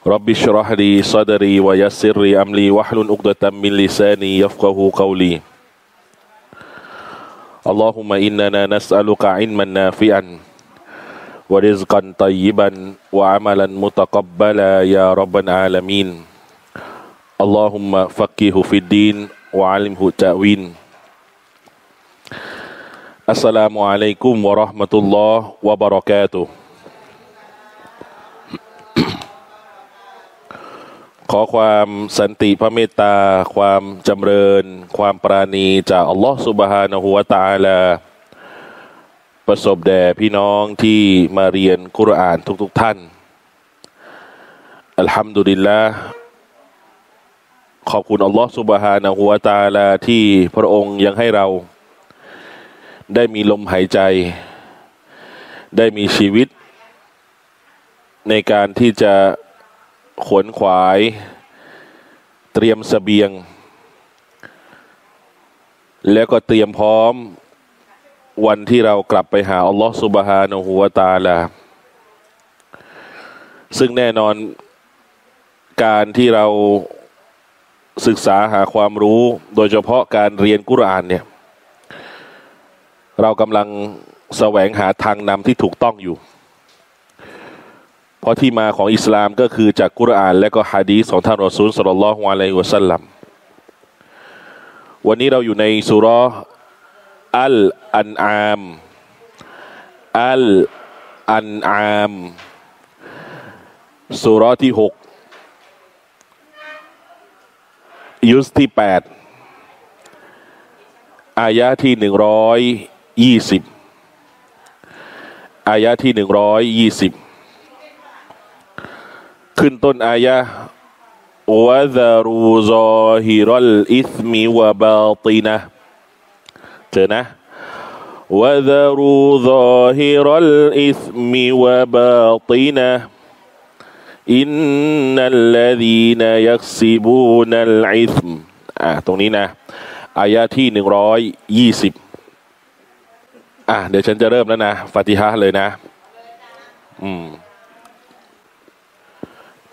رب اشرح لي صدري ويسر لي أمري واحلل عقدة من لساني يفقه قولي. اللهم إننا نسألك علما نافعا ورزقا طيبا وعملا متقبلا يا رب العالمين. اللهم فقهه في الدين وعلمه التأويل. السلام عليكم ورحمة الله وبركاته. ขอความสันติพระเมตตา ความจำเริญ ความปราณีจากอัลลอฮฺสุบฮานะฮูวะตาลาประสบแด่พี่น้องที่มาเรียนกุรอานทุกๆทท่าน อัลฮัมดุลิลละขอบคุณอัลลอฮฺสุบฮานะฮูวะตาลาที่พระองค์ยังให้เรา ได้มีลมหายใจ ได้มีชีวิต ในการที่จะ ขวนขวาย เตรียมสเสบียง แล้วก็เตรียมพร้อมวันที่เรากลับไปหาอัลลอฮฺสุบฮานะฮูวาตาลาซึ่งแน่นอนการที่เราศึกษาหาความรู้โดยเฉพาะการเรียนกุรอานเนี่ย เรากำลังแสวงหาทางนำที่ถูกต้องอยู่ เพราะที่มาของอิสลามก็คือจากกุรอาน และก็ฮะดีสของท่านรอซูลสุลลัลฮุอะลัยฮิวะสัลลัมวันนี้เราอยู่ในสุรอัลอันอามอัลอันอามสุรที่หกยุสที่แปดอายะที่หนึ่งร้อยยี่สิบอายะที่หนึ่งร้อยยี่สิบ ขึ้นต้นอายะوذروا ظاهر الإثم وباطنه เจอนะ وذروا ظاهر الإثم وباطنه إن الذينยักซิบูนัลอิสมอ่าตรงนี้นะ อายะที่หนึ่งร้อยยี่สิบอะเดี๋ยวฉันจะเริ่มแล้วนะฟาติฮะเลยนะ อืม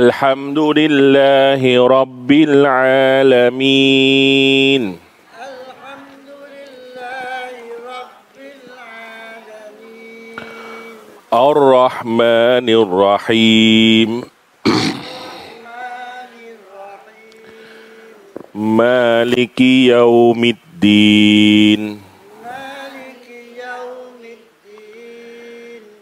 الحمد لله رب العالمين. الحمد لله رب العالمين الرحمن الرحيم. مالك يوم الدين.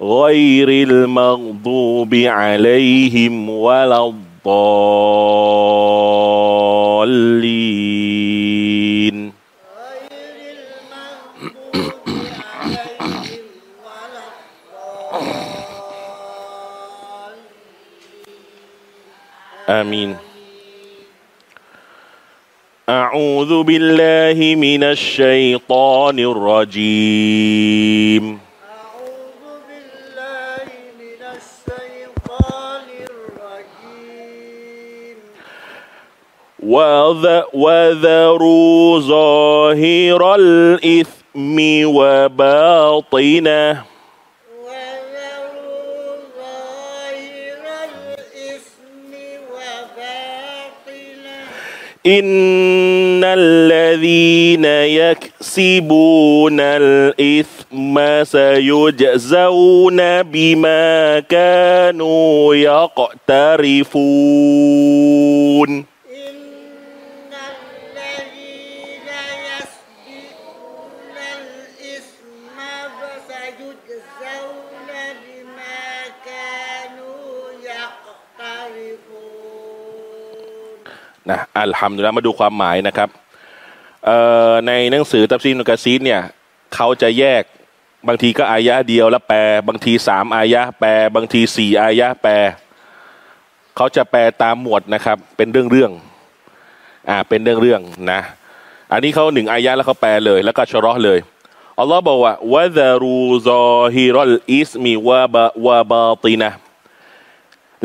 غير المغضوب عليهم ولا الضالين. آمين. أعوذ بالله من الشيطان الرجيم. وذروا ظاهر الإثم وباطنه وذروا ظاهر الإثم وباطنه. إن الذين يكسبون الإثم سيجزون بما كانوا يقترفون. นะอัลฮัมดุลิลละมาดูความหมายนะครับในหนังสือตัฟซีนุกะซีดเนี่ยเขาจะแยกบางทีก็อายะเดียวแล้วแปล บางทีสามอายะแปล บางทีสี่อายะแปล เขาจะแปลตามหมวดนะครับ เป็นเรื่องเรื่องๆอ่าเป็นเรื่องเรื่องๆนะ อันนี้เขาหนึ่งอายะแล้วเขาแปลเลย แล้วก็ชะราะห์เลยอัลลอฮ์บอกว่าวะดารูซอฮิรอลอิสมีวะบะวะบาตินะ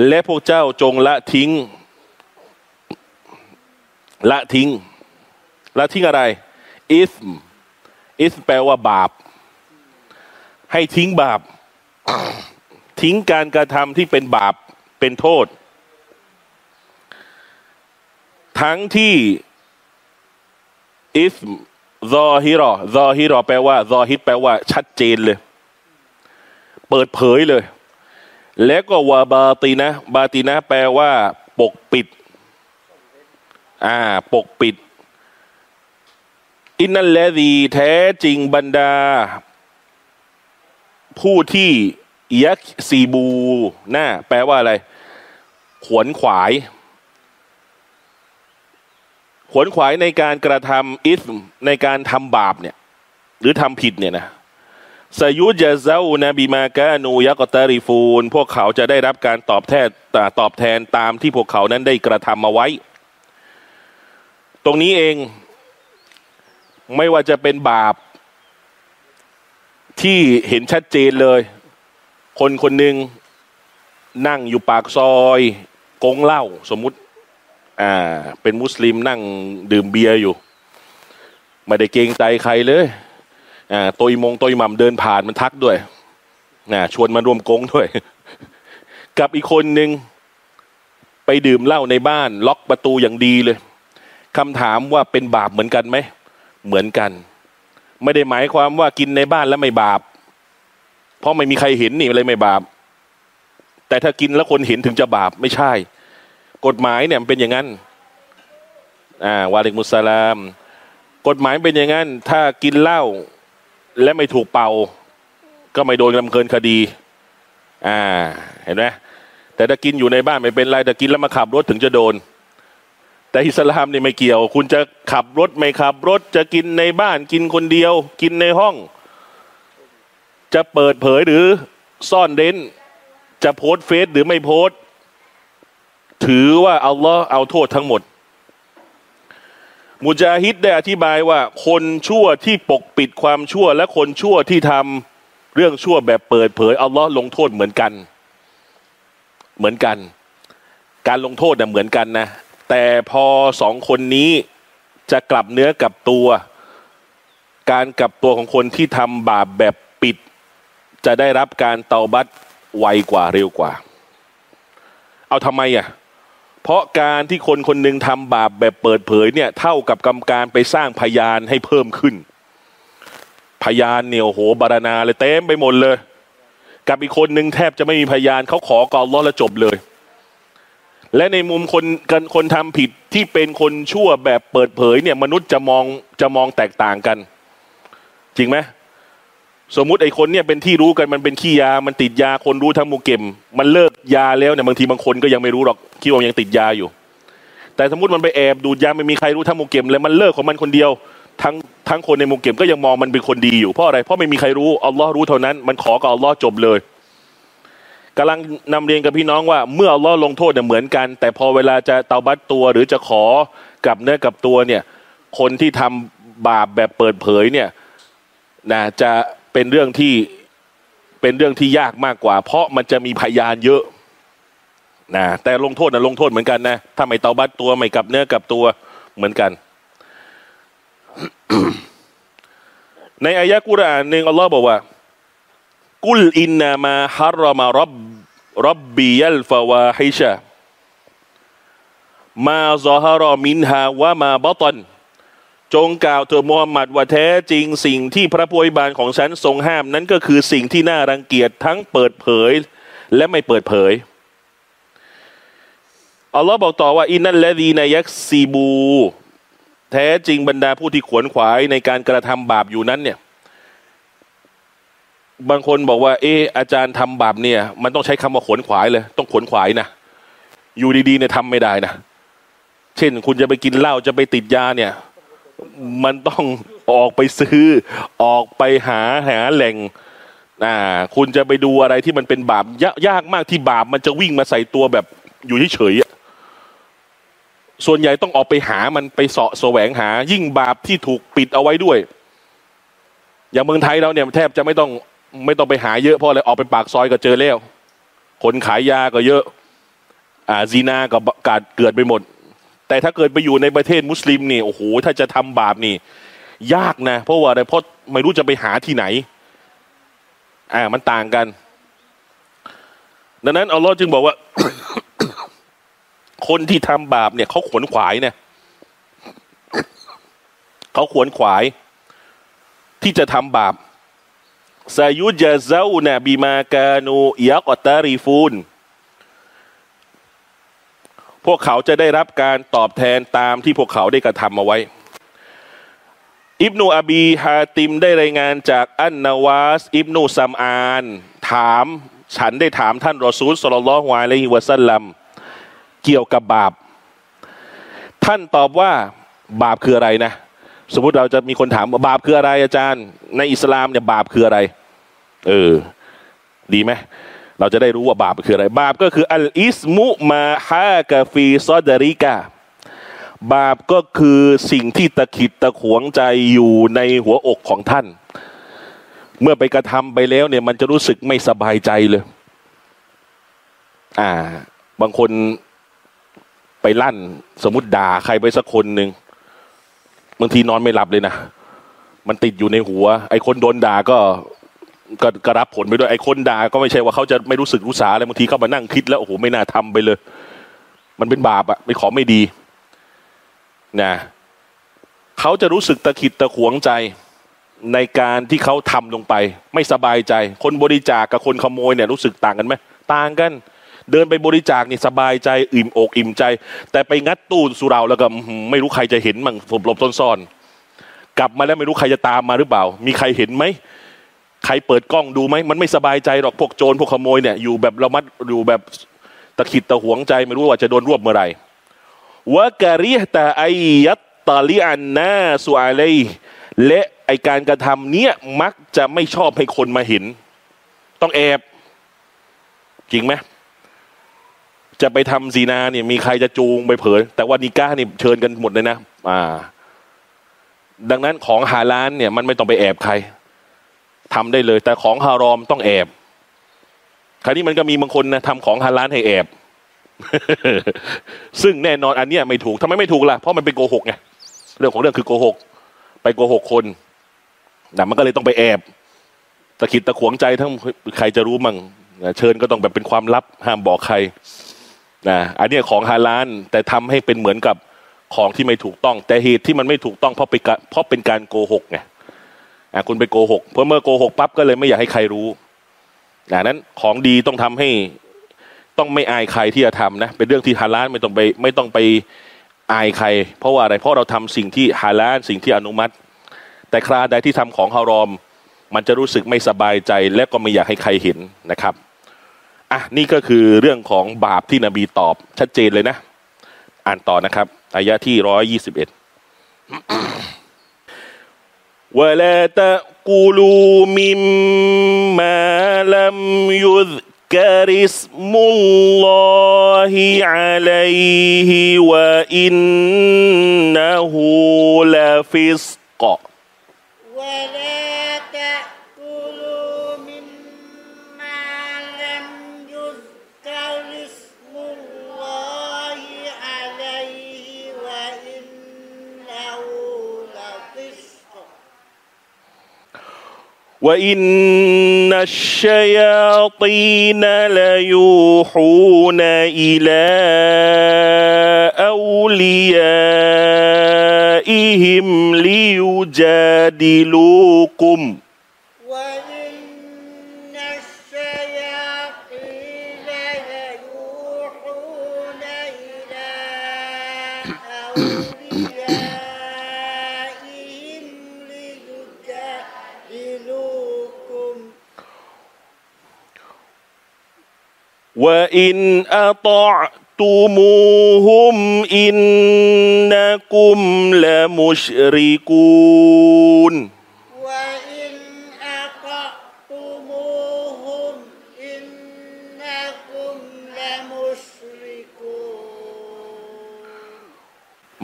และพวกเจ้าจงละทิ้ง ละทิ้ง ละทิ้งอะไร อิสมอิสแปลว่าบาป ให้ทิ้งบาป ทิ้งการกระทำที่เป็นบาปเป็นโทษ ทั้งที่อิสมซอฮิรอซอฮิรอแปลว่าซอฮิตแปลว่า ชัดเจนเลย เปิดเผยเลย แล้วก็วาบาตีนะ บาตีนะแปลว่า ปกปิด อ่า ปกปิด อินนัลแลดีแท้จริงบรรดา ผู้ที่ยักซีบูหน้าแปลว่าอะไร ขวนขวาย ขวนขวายในการกระทำอิสในการทำบาปเนี่ย หรือทำผิดเนี่ยนะสยุจเจ้านะบิมากานูยักตาริฟูน พวกเขาจะได้รับการตอบแทนตอบแทนตามที่พวกเขานั้นได้กระทำมาไว้ ตรงนี้เองไม่ว่าจะเป็นบาปที่เห็นชัดเจนเลย คนคนหนึ่งนั่งอยู่ปากซอยกงเหล้าสมมุติอ่าเป็นมุสลิมนั่งดื่มเบียร์อยู่ ไม่ได้เกรงใจใครเลยอ่าตัวอิมงตัวอิหมัมเดินผ่านมันทักด้วยนะชวนมารวมกงด้วย กับอีกคนหนึ่งไปดื่มเหล้าในบ้าน ล็อกประตูอย่างดีเลย คำถามว่าเป็นบาปเหมือนกันไหม เหมือนกัน ไม่ได้หมายความว่ากินในบ้านแล้วไม่บาป เพราะไม่มีใครเห็นนี่เลยไม่บาป แต่ถ้ากินแล้วคนเห็นถึงจะบาปไม่ใช่ กฎหมายเนี่ยมันเป็นอย่างนั้นอ่าวาเลกมุสสลาม กฎหมายเป็นอย่างนั้น ถ้ากินเหล้าและไม่ถูกเป่า ก็ไม่โดนดำเนินคดี อ่า เห็นไหมแต่ถ้ากินอยู่ในบ้านไม่เป็นไรแต่กินแล้วมาขับรถถึงจะโดน แต่อิสลามนี่ไม่เกี่ยว คุณจะขับรถไม่ขับ รถจะกินในบ้านกินคนเดียว กินในห้อง จะเปิดเผยหรือซ่อนเร้น จะโพสเฟซหรือไม่โพสถือว่าอัลลอฮ์เอาโทษทั้งหมด มุจาฮิดได้อธิบายว่า คนชั่วที่ปกปิดความชั่ว และคนชั่วที่ทำเรื่องชั่วแบบเปิดเผยอัลลอฮ์ลงโทษเหมือนกัน เหมือนกัน การลงโทษน่ะเหมือนกันนะ แต่พอสองคนนี้จะกลับเนื้อกลับตัว การกลับตัวของคนที่ทำบาปแบบปิด จะได้รับการเตาบัตไวกว่าเร็วกว่า เอาทำไมอะเพราะการที่คนคนหนึ่งทำบาปแบบเปิดเผยเนี่ย เท่ากับกรรมการไปสร้างพยานให้เพิ่มขึ้น พยานเนี่ยโอ้โหบารณาเลยเต็มไปหมดเลย กับอีกคนหนึ่งแทบจะไม่มีพยานเขาขอกอลล้อแล้วจบเลย และในมุมคนกันคนทำผิดที่เป็นคนชั่วแบบเปิดเผยเนี่ยมนุษย์จะมองจะมองแตกต่างกัน จริงไหมสมมุติไอ้คนเนี่ยเป็นที่รู้กันมันเป็นขี้ยา มันติดยาคนรู้ทั้งมูเก็ม มันเลิกยาแล้วเนี่ยบางทีบางคนก็ยังไม่รู้หรอกคิดว่ายังติดยาอยู่ แต่สมมติมันไปแอบดูดยาไม่มีใครรู้ทั้งมูเก็มเลยมันเลิกของมันคนเดียวทั้งทั้งคนในมูเก็มก็ยังมองมันเป็นคนดีอยู่เพราะอะไรเพราะไม่มีใครรู้อัลลอฮ์รู้เท่านั้น มันขอกับอัลลอฮ์จบเลย กำลังนำเรียนกับพี่น้องว่าเมื่ออัลลอฮ์ลงโทษเนี่ยเหมือนกัน แต่พอเวลาจะเตาบัตตัวหรือจะขอกับเนื้อกับตัวเนี่ยคนที่ทำบาปแบบเปิดเผยเนี่ยนะจะเป็นเรื่องที่เป็นเรื่องที่ยากมากกว่า เพราะมันจะมีพยานเยอะนะแต่ลงโทษนะลงโทษเหมือนกันนะถ้าไม่เตาบัตตัวไม่กับเนื้อกับตัวเหมือนกัน ในอายะกุรอานหนึ่งอัลลอฮ์บอกว่า กุลอินนามาฮารมารับรับบียัลฟาวาฮิชะมาซอฮารมินฮาวะมาบัตันจงกล่าวเถิดมูฮัมหมัดว่าแท้จริงสิ่งที่พระผู้อวยบานของฉันทรงห้ามนั้นก็คือสิ่งที่น่ารังเกียจทั้งเปิดเผยและไม่เปิดเผยอัลลอฮ์บอกต่อว่าอินนัลละดีนายักซีบู แท้จริงบรรดาผู้ที่ขวนขวายในการกระทำบาปอยู่นั้นเนี่ย บางคนบอกว่า เอออาจารย์ทำบาปเนี่ย มันต้องใช้คำว่าขวนขวายเลย ต้องขวนขวายนะอยู่ดีๆเนี่ยทำไม่ได้นะเช่น คุณจะไปกินเหล้าจะไปติดยาเนี่ย มันต้องออกไปซื้อ ออกไปหาหาแหล่งอ่าคุณจะไปดูอะไรที่มันเป็นบาปยากยากมากที่บาปมันจะวิ่งมาใส่ตัวแบบอยู่เฉยๆอะส่วนใหญ่ต้องออกไปหามันไปเสาะแสวงหา ยิ่งบาปที่ถูกปิดเอาไว้ด้วย อย่างเมืองไทยเราเนี่ยแทบจะไม่ต้อง ไม่ต้องไปหาเยอะเพราะอะไรออกไปปากซอยก็เจอแล้วคนขายยาก็เยอะอ่าซีนาก็กาดเกิดไปหมด แต่ถ้าเกิดไปอยู่ในประเทศมุสลิมนี่โอ้โหถ้าจะทำบาปนี่ ยากนะ เพราะว่าอะไรเพราะไม่รู้จะไปหาที่ไหนอ่ามันต่างกัน ดังนั้นอัลลอฮ์จึงบอกว่า คนที่ทำบาปเนี่ยเขาขวนขวายเนี่ยเขาขวนขวาย ที่จะทำบาป ซายุจาเซานะบิมากานูยักตารีฟูนพวกเขาจะได้รับการตอบแทนตามที่พวกเขาได้กระทำเอาไว้ อิบนูอบีฮาติมได้รายงานจากอันนาวาสอิบนูซัมอาน ถามฉันได้ถามท่านรอซูลสลลลลอฮุอะลัยฮิวะสัลลัมเกี่ยวกับบาป ท่านตอบว่าบาปคืออะไรนะ สมมติเราจะมีคนถามบาปคืออะไรอาจารย์ ในอิสลามเนี่ยบาปคืออะไร เออ ดีไหมเราจะได้รู้ว่าบาปคืออะไร บาปก็คืออัลอิสมุมาฮากาฟีซอดาริกาบาปก็คือสิ่งที่ตะขิดตะขวงใจอยู่ในหัวอกของท่าน เมื่อไปกระทำไปแล้วเนี่ย มันจะรู้สึกไม่สบายใจเลย อ่า บางคนไปลั่น สมมติด่าใครไปสักคนหนึ่ง บางทีนอนไม่หลับเลยนะมันติดอยู่ในหัว ไอ้คนโดนด่าก็ก็กรับผลไปด้วยไอ้คนด่าก็ไม่ใช่ว่าเขาจะไม่รู้สึกรู้สาอะไรบางทีเขามานั่งคิดแล้วโอ้โหไม่น่าทำไปเลย มันเป็นบาปอะเป็นขอไม่ดีนะเขาจะรู้สึกตะขิดตะขวงใจในการที่เขาทำลงไป ไม่สบายใจ คนบริจาคกับคนขโมยเนี่ยรู้สึกต่างกันไหมต่างกัน เดินไปบริจาคนี่สบายใจอิ่มอกอิ่มใจ แต่ไปงัดตู้สุราแล้วก็ไม่รู้ใครจะเห็นมั่งหลบซ่อนๆกลับมาแล้วไม่รู้ใครจะตามมาหรือเปล่า มีใครเห็นไหมใครเปิดกล้องดูไหมมันไม่สบายใจหรอกพวกโจรพวกขโมยเนี่ยอยู่แบบระมัดอยู่แบบตะขิดตะหวงใจไม่รู้ว่าจะโดนรวบเมื่อไหร่วะกะริฮตาไอยัตตาลิอันนาสุอาเลและไอการกระทำเนี้ยมักจะไม่ชอบให้คนมาเห็น ต้องแอบ จริงไหม จะไปทำซีนาเนี่ย มีใครจะจูงไปเผย แต่ว่านิก้าเนี่ยเชิญกันหมดเลยนะอ่า ดังนั้นของฮาลานเนี่ย มันไม่ต้องไปแอบใครทำได้เลย แต่ของฮารอมต้องแอบคราวนี้มันก็มีบางคนนะทำของฮาลานให้แอบ ซึ่งแน่นอนอันเนี้ยไม่ถูกทำไมไม่ถูกล่ะเพราะมันเป็นโกหกไงเรื่องของเรื่องคือโกหก ไปโกหกคนนะมันก็เลยต้องไปแอบตะขิดตะขวงใจทั้งใครจะรู้มั่งเชิญก็ต้องแบบเป็นความลับห้ามบอกใคร นะอันนี้ของฮาลานแต่ทำให้เป็นเหมือนกับของที่ไม่ถูกต้อง แต่เหตุที่มันไม่ถูกต้องเพราะไปเพราะเป็นการโกหกไงอะคุณไปโกหกเพราะเมื่อโกหกปั๊บก็เลยไม่อยากให้ใครรู้อ่านั้นของดีต้องทำให้ต้องไม่อายใครที่จะทำนะเป็นเรื่องที่ฮาลาลไม่ต้องไปไม่ต้องไปอายใคร เพราะว่าอะไรเพราะเราทำสิ่งที่ฮาลาลสิ่งที่อนุมัติ แต่คราใดที่ทำของฮารอม มันจะรู้สึกไม่สบายใจและก็ไม่อยากให้ใครเห็นนะครับ อ่ะนี่ก็คือเรื่องของบาปที่นบีตอบชัดเจนเลยนะ อ่านต่อนะครับอายะที่ร้อยยี่สิบเอ็ด ولا تأكلوا مما لم يذكر اسم الله عليه وإنه لفسق ولا وإن الشياطين ليوحون إلى أوليائهم ليجادلوكم وإن أطعتموهم إنكم لمشركون وإن أطعتموهم إنكم لمشركون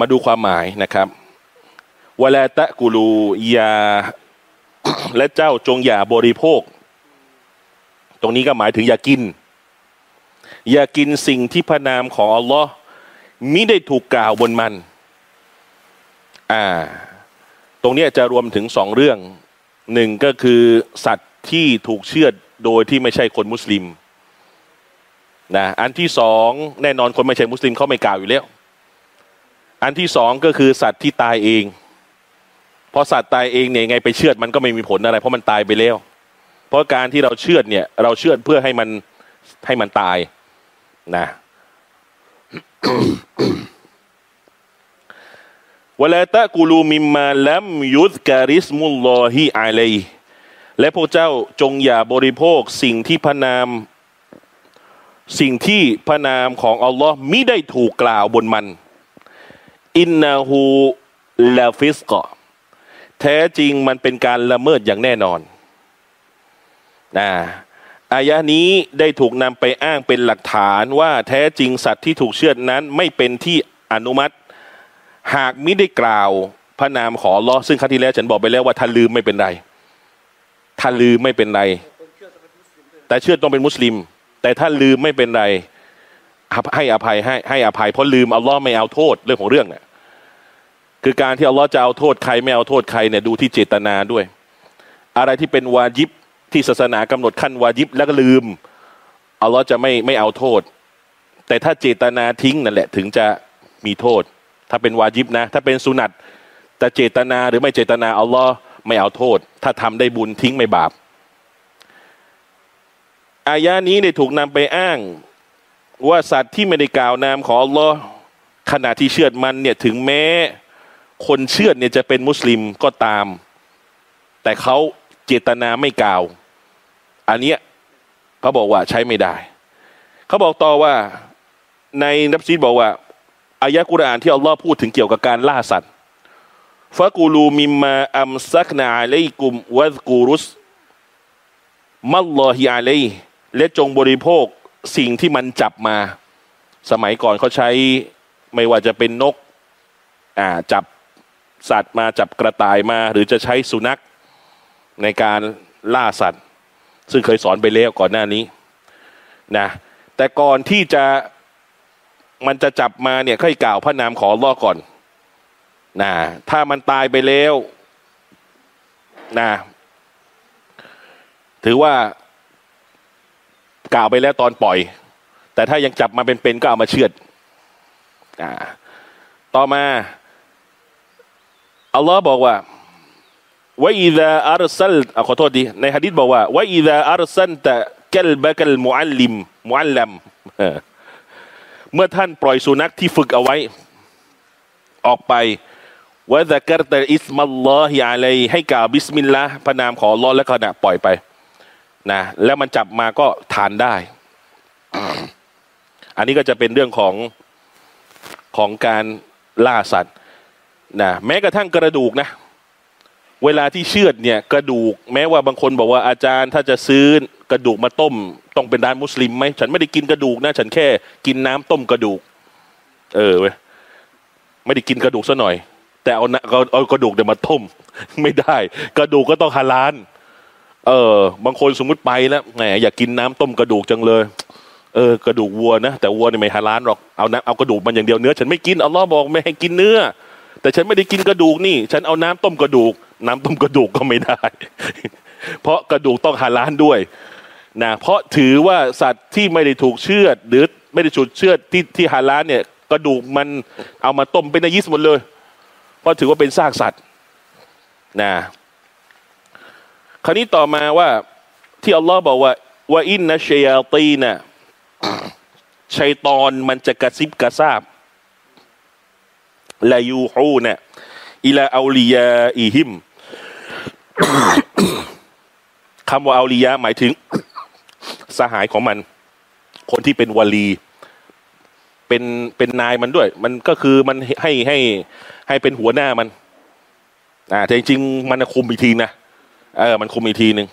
มาดูความหมายนะครับวลาตะกุลูยา และเจ้าจงอย่าบริโภค ตรงนี้ก็หมายถึงอย่ากิน อย่ากินสิ่งที่พระนามของอัลลอฮ์มิได้ถูกกล่าวบนมัน อ่า ตรงนี้จะรวมถึงสองเรื่องหนึ่งก็คือสัตว์ที่ถูกเชือดโดยที่ไม่ใช่คนมุสลิมนะอันที่สองแน่นอนคนไม่ใช่มุสลิมเขาไม่กล่าวอยู่แล้ว อันที่สองก็คือสัตว์ที่ตายเองพราะสัตว์ตายเองเนี่ยไงไปเชือดมันก็ไม่มีผลอะไร เพราะมันตายไปแล้ว เพราะการที่เราเชือดเนี่ย เราเชือดเพื่อให้มันให้มันตาย นะวลาตะกูลูมิมมาลัมยุดการิสมุลลอฮิอะลัยและพวกเจ้าจงอย่าบริโภคสิ่งที่พระนาม สิ่งที่พระนามของอัลลอฮ์มิได้ถูกกล่าวบนมัน อินนาฮูลาฟิสกะแท้จริงมันเป็นการละเมิดอย่างแน่นอนนะ อายะนี้ได้ถูกนำไปอ้างเป็นหลักฐานว่าแท้จริงสัตว์ที่ถูกเชือดนั้นไม่เป็นที่อนุมัติ หากมิได้กล่าวพระนามขอลอซึ่งครั้งที่แล้วฉันบอกไปแล้วว่าถ้าลืมไม่เป็นไรถ้าลืมไม่เป็นไร แต่เชื่อต้องเป็นมุสลิม แต่ถ้าลืมไม่เป็นไร ให้อภัยให้ให้อภัยเพราะลืมอัลลอฮ์ไม่เอาโทษเรื่องของเรื่องเนี่ยคือการที่อัลลอฮ์จะเอาโทษใครไม่เอาโทษใครเนี่ยดูที่เจตนาด้วย อะไรที่เป็นวาญิบ ที่ศาสนากำหนดขั้นวาญิบแล้วก็ลืมอัลลอฮ์จะไม่ไม่เอาโทษ แต่ถ้าเจตนาทิ้งนั่นแหละถึงจะมีโทษ ถ้าเป็นวาญิบนะ ถ้าเป็นสุนัตแต่เจตนาหรือไม่เจตนาอัลลอฮ์ไม่เอาโทษ ถ้าทำได้บุญทิ้งไม่บาป อายะนี้เนี่ยถูกนำไปอ้าง ว่าสัตว์ที่ไม่ได้กล่าวนามของอัลลอฮ์ขณะที่เชื่อดมันเนี่ยถึงแม้ คนเชื่อดเนี่ยจะเป็นมุสลิมก็ตาม แต่เขา เจตนาไม่กล่าว อันเนี้ยเขาบอกว่าใช้ไม่ได้ เขาบอกต่อว่าในนับซีดบอกว่าอายะกุรอานที่อัลลอฮ์พูดถึงเกี่ยวกับการล่าสัตว์ฟะกูลูมิมมาอัมซักนาอะลัยกุมวะซกูรุสมัลลอฮิอาลัยและจงบริโภคสิ่งที่มันจับมา สมัยก่อนเขาใช้ไม่ว่าจะเป็นนกอ่าจับสัตว์มาจับกระต่ายมา หรือจะใช้สุนัข ในการล่าสัตว์ ซึ่งเคยสอนไปแล้วก่อนหน้านี้นะแต่ก่อนที่จะมันจะจับมาเนี่ยค่อยกล่าวพระนามขออัลลอก่อนนะถ้ามันตายไปแล้วนะถือว่ากล่าวไปแล้วตอนปล่อย แต่ถ้ายังจับมาเป็นๆก็เอามาเชือดอต่อมาอัลลอฮ์บอกว่า ว่าอิดะอารซัลอะขอโทษดีในฮะดิษบอกว่าว่าอิดะอารซันตะกัลบะกัลมุอัลลิมมุอัลลัมเมื่อท่านปล่อยสุนัขที่ฝึกเอาไว้ ออกไปวะซะกัรตะอิสมัลลอฮิอะลัยให้กล่าวบิสมิลลาห์พระนามของอัลอแล้วก็นะปล่อยไปนะแล้วมันจับมาก็ทานได้ อันนี้ก็จะเป็นเรื่องของของการล่าสัตว์นะแม้กระทั่งกระดูกนะ เวลาที่เชือดเนี่ยกระดูกแม้ว่าบางคนบอกว่าอาจารย์ถ้าจะซื้อกระดูกมาต้ม ต้องเป็นร้านมุสลิมไหมฉันไม่ได้กินกระดูกนะ ฉันแค่กินน้ำต้มกระดูก เออเว้ยไม่ได้กินกระดูกซะหน่อย แต่เอาเอาเอากระดูกเดี๋ยวมาต้ม ไม่ได้ กระดูกก็ต้องฮาลาลเออบางคนสมมุติไปแล้วแหมอยากกินน้ำต้มกระดูกจังเลยเออกระดูกวัวนะแต่วัวนี่ไม่ฮาลาลหรอกเอาน้ำเอากระดูกมันอย่างเดียวเนื้อ ฉันไม่กินอัลลอฮ์บอกไม่ให้กินเนื้อ แต่ฉันไม่ได้กินกระดูกนี่ ฉันเอาน้ำต้มกระดูก น้ำต้มกระดูกก็ไม่ได้ เพราะกระดูกต้องฮาล้าลด้วยนะเพราะถือว่าสัตว์ที่ไม่ได้ถูกเชือด หรือไม่ได้ถูกเชือดที่ที่ฮาล้าลเนี่ยกระดูกมันเอามาต้มเป็นนยิสหมดเลยเพราะถือว่าเป็นซากสัตว์นะคราวนี้ต่อมาว่าที่อัลลอฮ์บอกว่าว่าอินนะชัยตีนะชัยตอนมันจะกระซิบกระซาบลายูฮูนะอิลาอาลียาอีฮิม คำว่าอาลียะหมายถึง สหายของมัน คนที่เป็นวลี เป็นเป็นนายมันด้วย มันก็คือมันให้ให้ให้เป็นหัวหน้ามัน อ่าแต่จริงๆมันคุมอีกทีนะเออมันคุมอีกทีหนึ่ง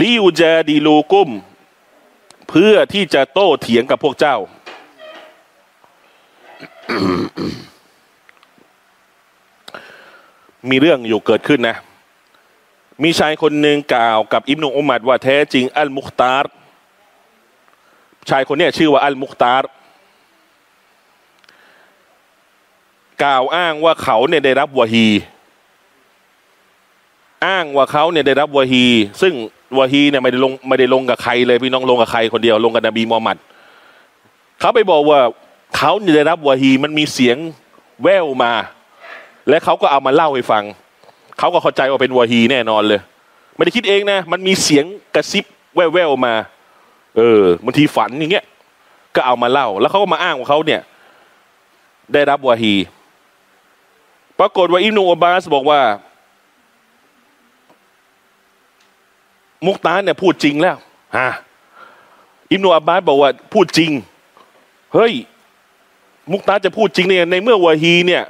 ลิวจดีลูกุม เพื่อที่จะโต้เถียงกับพวกเจ้า มีเรื่องอยู่เกิดขึ้นนะ มีชายคนหนึ่งกล่าวกับอิบนุอุมัดว่าแท้จริงอัลมุคตาร์ชายคนนี้ชื่อว่าอัลมุคตาร์กล่าวอ้างว่าเขาเนี่ยได้รับวะฮี อ้างว่าเขาเนี่ยได้รับวะฮี ซึ่งวะฮีเนี่ยไม่ได้ลงไม่ได้ลงกับใครเลยพี่น้องลงกับใครคนเดียวลงกับนบีมูฮัมมัดเขาไปบอกว่าเขาเนี่ยได้รับวะฮีมันมีเสียงแววมา และเขาก็เอามาเล่าให้ฟัง เขาก็เข้าใจว่าเป็นวะฮีแน่นอนเลย ไม่ได้คิดเองนะ มันมีเสียงกระซิบแว่วๆมา เออบางทีฝันอย่างเงี้ย ก็เอามาเล่า แล้วเขาก็มาอ้างว่าเขาเนี่ย ได้รับวะฮี ปรากฏว่าอิบนุอับบาสบอกว่า มุกตาเนี่ยพูดจริงแล้วฮะอิบนุอับบาสบอกว่าพูดจริง เฮ้ย มุกตาจะพูดจริงเนี่ยในเมื่อวะฮีเนี่ย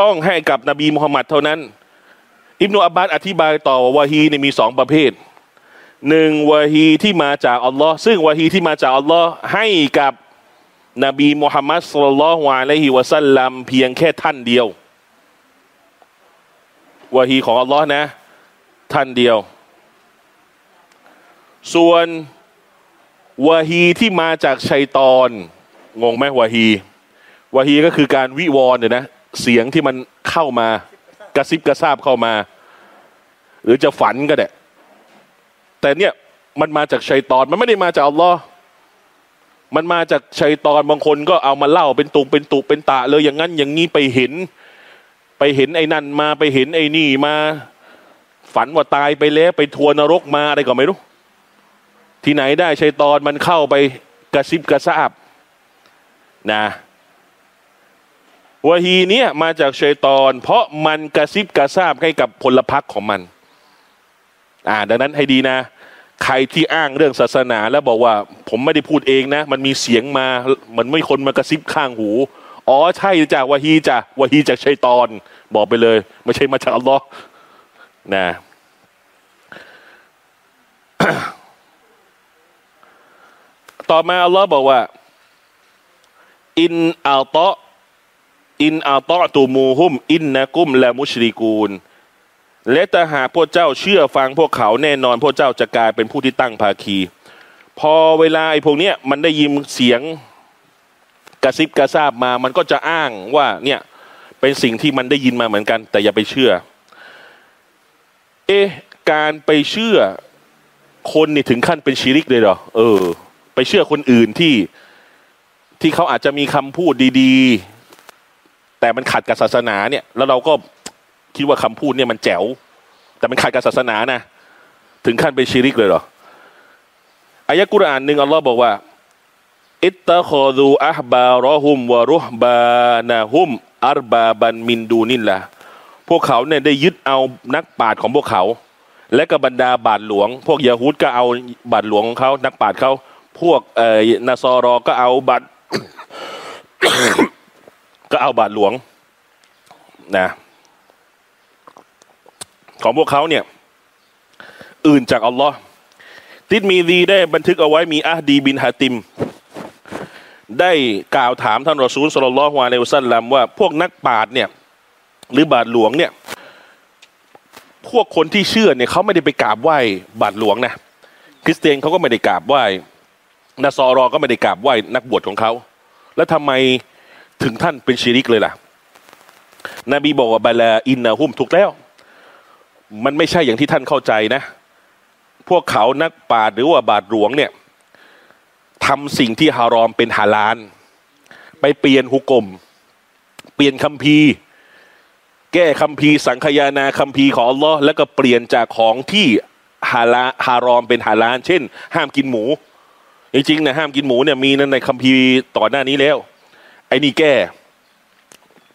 ต้องให้กับนบีมุฮัมมัดเท่านั้น อิบนุอับบาสอธิบายต่อว่าวะฮีเนี่ยมีสองประเภทหนึ่งวะฮีที่มาจากอัลลอฮ์ซึ่งวะฮีที่มาจากอัลลอฮ์ให้กับนบีมุฮัมมัดสุลลัลฮุอะลัยฮิวะสัลลัมเพียงแค่ท่านเดียววะฮีของอัลลอฮ์นะ ท่านเดียว ส่วนวะฮีที่มาจากชัยตอน งงไหมวะฮีวะฮีก็คือการวิวรณ์เนี่ยนะ เสียงที่มันเข้ามากระซิบกระซาบเข้ามา หรือจะฝันก็ได้แต่เนี่ยมันมาจากชัยตอนมันไม่ได้มาจากอัลลอฮ์มันมาจากชัยตอนบางคนก็เอามาเล่าเป็นตุงเป็นตุเป็นตะเลยอย่างนั้นอย่างนี้ไปเห็น ไปเห็นไอ้นั่นมาไปเห็นไอ้นี่มา ฝันว่าตายไปแล้วไปทัวนรกมาอะไรก็ไม่รู้ ที่ไหนได้ชัยตอนมันเข้าไปกระซิบกระซาบนะ วะฮีเนี่ยมาจากชัยตอน เพราะมันกระซิบกระซาบให้กับพลพรรคของมัน อ่า ดังนั้นให้ดีนะ ใครที่อ้างเรื่องศาสนา แล้วบอกว่า ผมไม่ได้พูดเองนะ มันมีเสียงมา มันไม่คนมากระซิบข้างหู อ๋อใช่จากวะฮีจ้ะวะฮีจากชัยตอน บอกไปเลย ไม่ใช่มาจากอัลลอฮ์นะต่อมาอัลลอฮ์บอกว่า อินอัลตอ อินอัลตอตูมูฮุม อินนะกุมและมุชริกูล และถ้าหากพวกเจ้าเชื่อฟังพวกเขาแน่นอนพวกเจ้าจะกลายเป็นผู้ที่ตั้งภาคี พอเวลาไอ้พวกเนี้ยมันได้ยินเสียงกระซิบกระซาบมา มันก็จะอ้างว่าเนี่ยเป็นสิ่งที่มันได้ยินมาเหมือนกัน แต่อย่าไปเชื่อ เอ๊ะการไปเชื่อคนนี่ถึงขั้นเป็นชีริกเลยเหรอเออ ไปเชื่อคนอื่นที่ที่เขาอาจจะมีคำพูดดี ๆ แต่มันขัดกับศาสนาเนี่ย แล้วเราก็คิดว่าคำพูดเนี่ยมันแจ๋ว แต่มันขัดกับศาสนานะ ถึงขั้นเป็นชีริกเลยเหรออายะกุรอานหนึ่งอัลลอฮ์บอกว่า อิตตะคอดูอัฮบารอฮุมวะรุฮบานะฮุมอัรบาบันมินดูนินละพวกเขาเนี่ยได้ยึดเอานักปราชญ์ของพวกเขา และก็บรรดาบาทหลวง พวกยาฮูดก็เอาบาทหลวงของเขา นักปราชญ์เขา พวกเอ่อนาซอรอก็เอาบัตร ก็เอาบาทหลวงนะของพวกเขาเนี่ย อื่นจากอัลลอฮ์ติดมีดีได้บันทึกเอาไว้มีอาดีบินฮาติม ได้กล่าวถามท่านรอซูลสลลัลลอฮุอะลัยฮิวซัลลัมว่าพวกนักปราชญ์เนี่ย หรือบาทหลวงเนี่ย พวกคนที่เชื่อเนี่ยเขาไม่ได้ไปกราบไหว้บาทหลวงนะคริสเตียนเขาก็ไม่ได้กราบไหว้นาซอรอก็ไม่ได้กราบไหว้นักบวชของเขา แล้วทำไม ถึงท่านเป็นชีริกเลยล่ะ นบีบอกว่าบาลาอินนาหุมถูกแล้ว มันไม่ใช่อย่างที่ท่านเข้าใจนะ พวกเขานักปราชญ์หรือว่าบาทหลวงเนี่ยทำสิ่งที่ฮารอมเป็นฮาลาลไปเปลี่ยนหุกกลมเปลี่ยนคัมภีร์ แก้คัมภีร์สังคายนาคัมภีร์ของอัลลอฮ์แล้วก็เปลี่ยนจากของที่ฮาลาฮารอมเป็นฮาลาลเช่น ห้ามกินหมูจริงๆนะห้ามกินหมูเนี่ยมีนั่นในคัมภีร์ต่อหน้านี้แล้ว ไอ้นี่แก้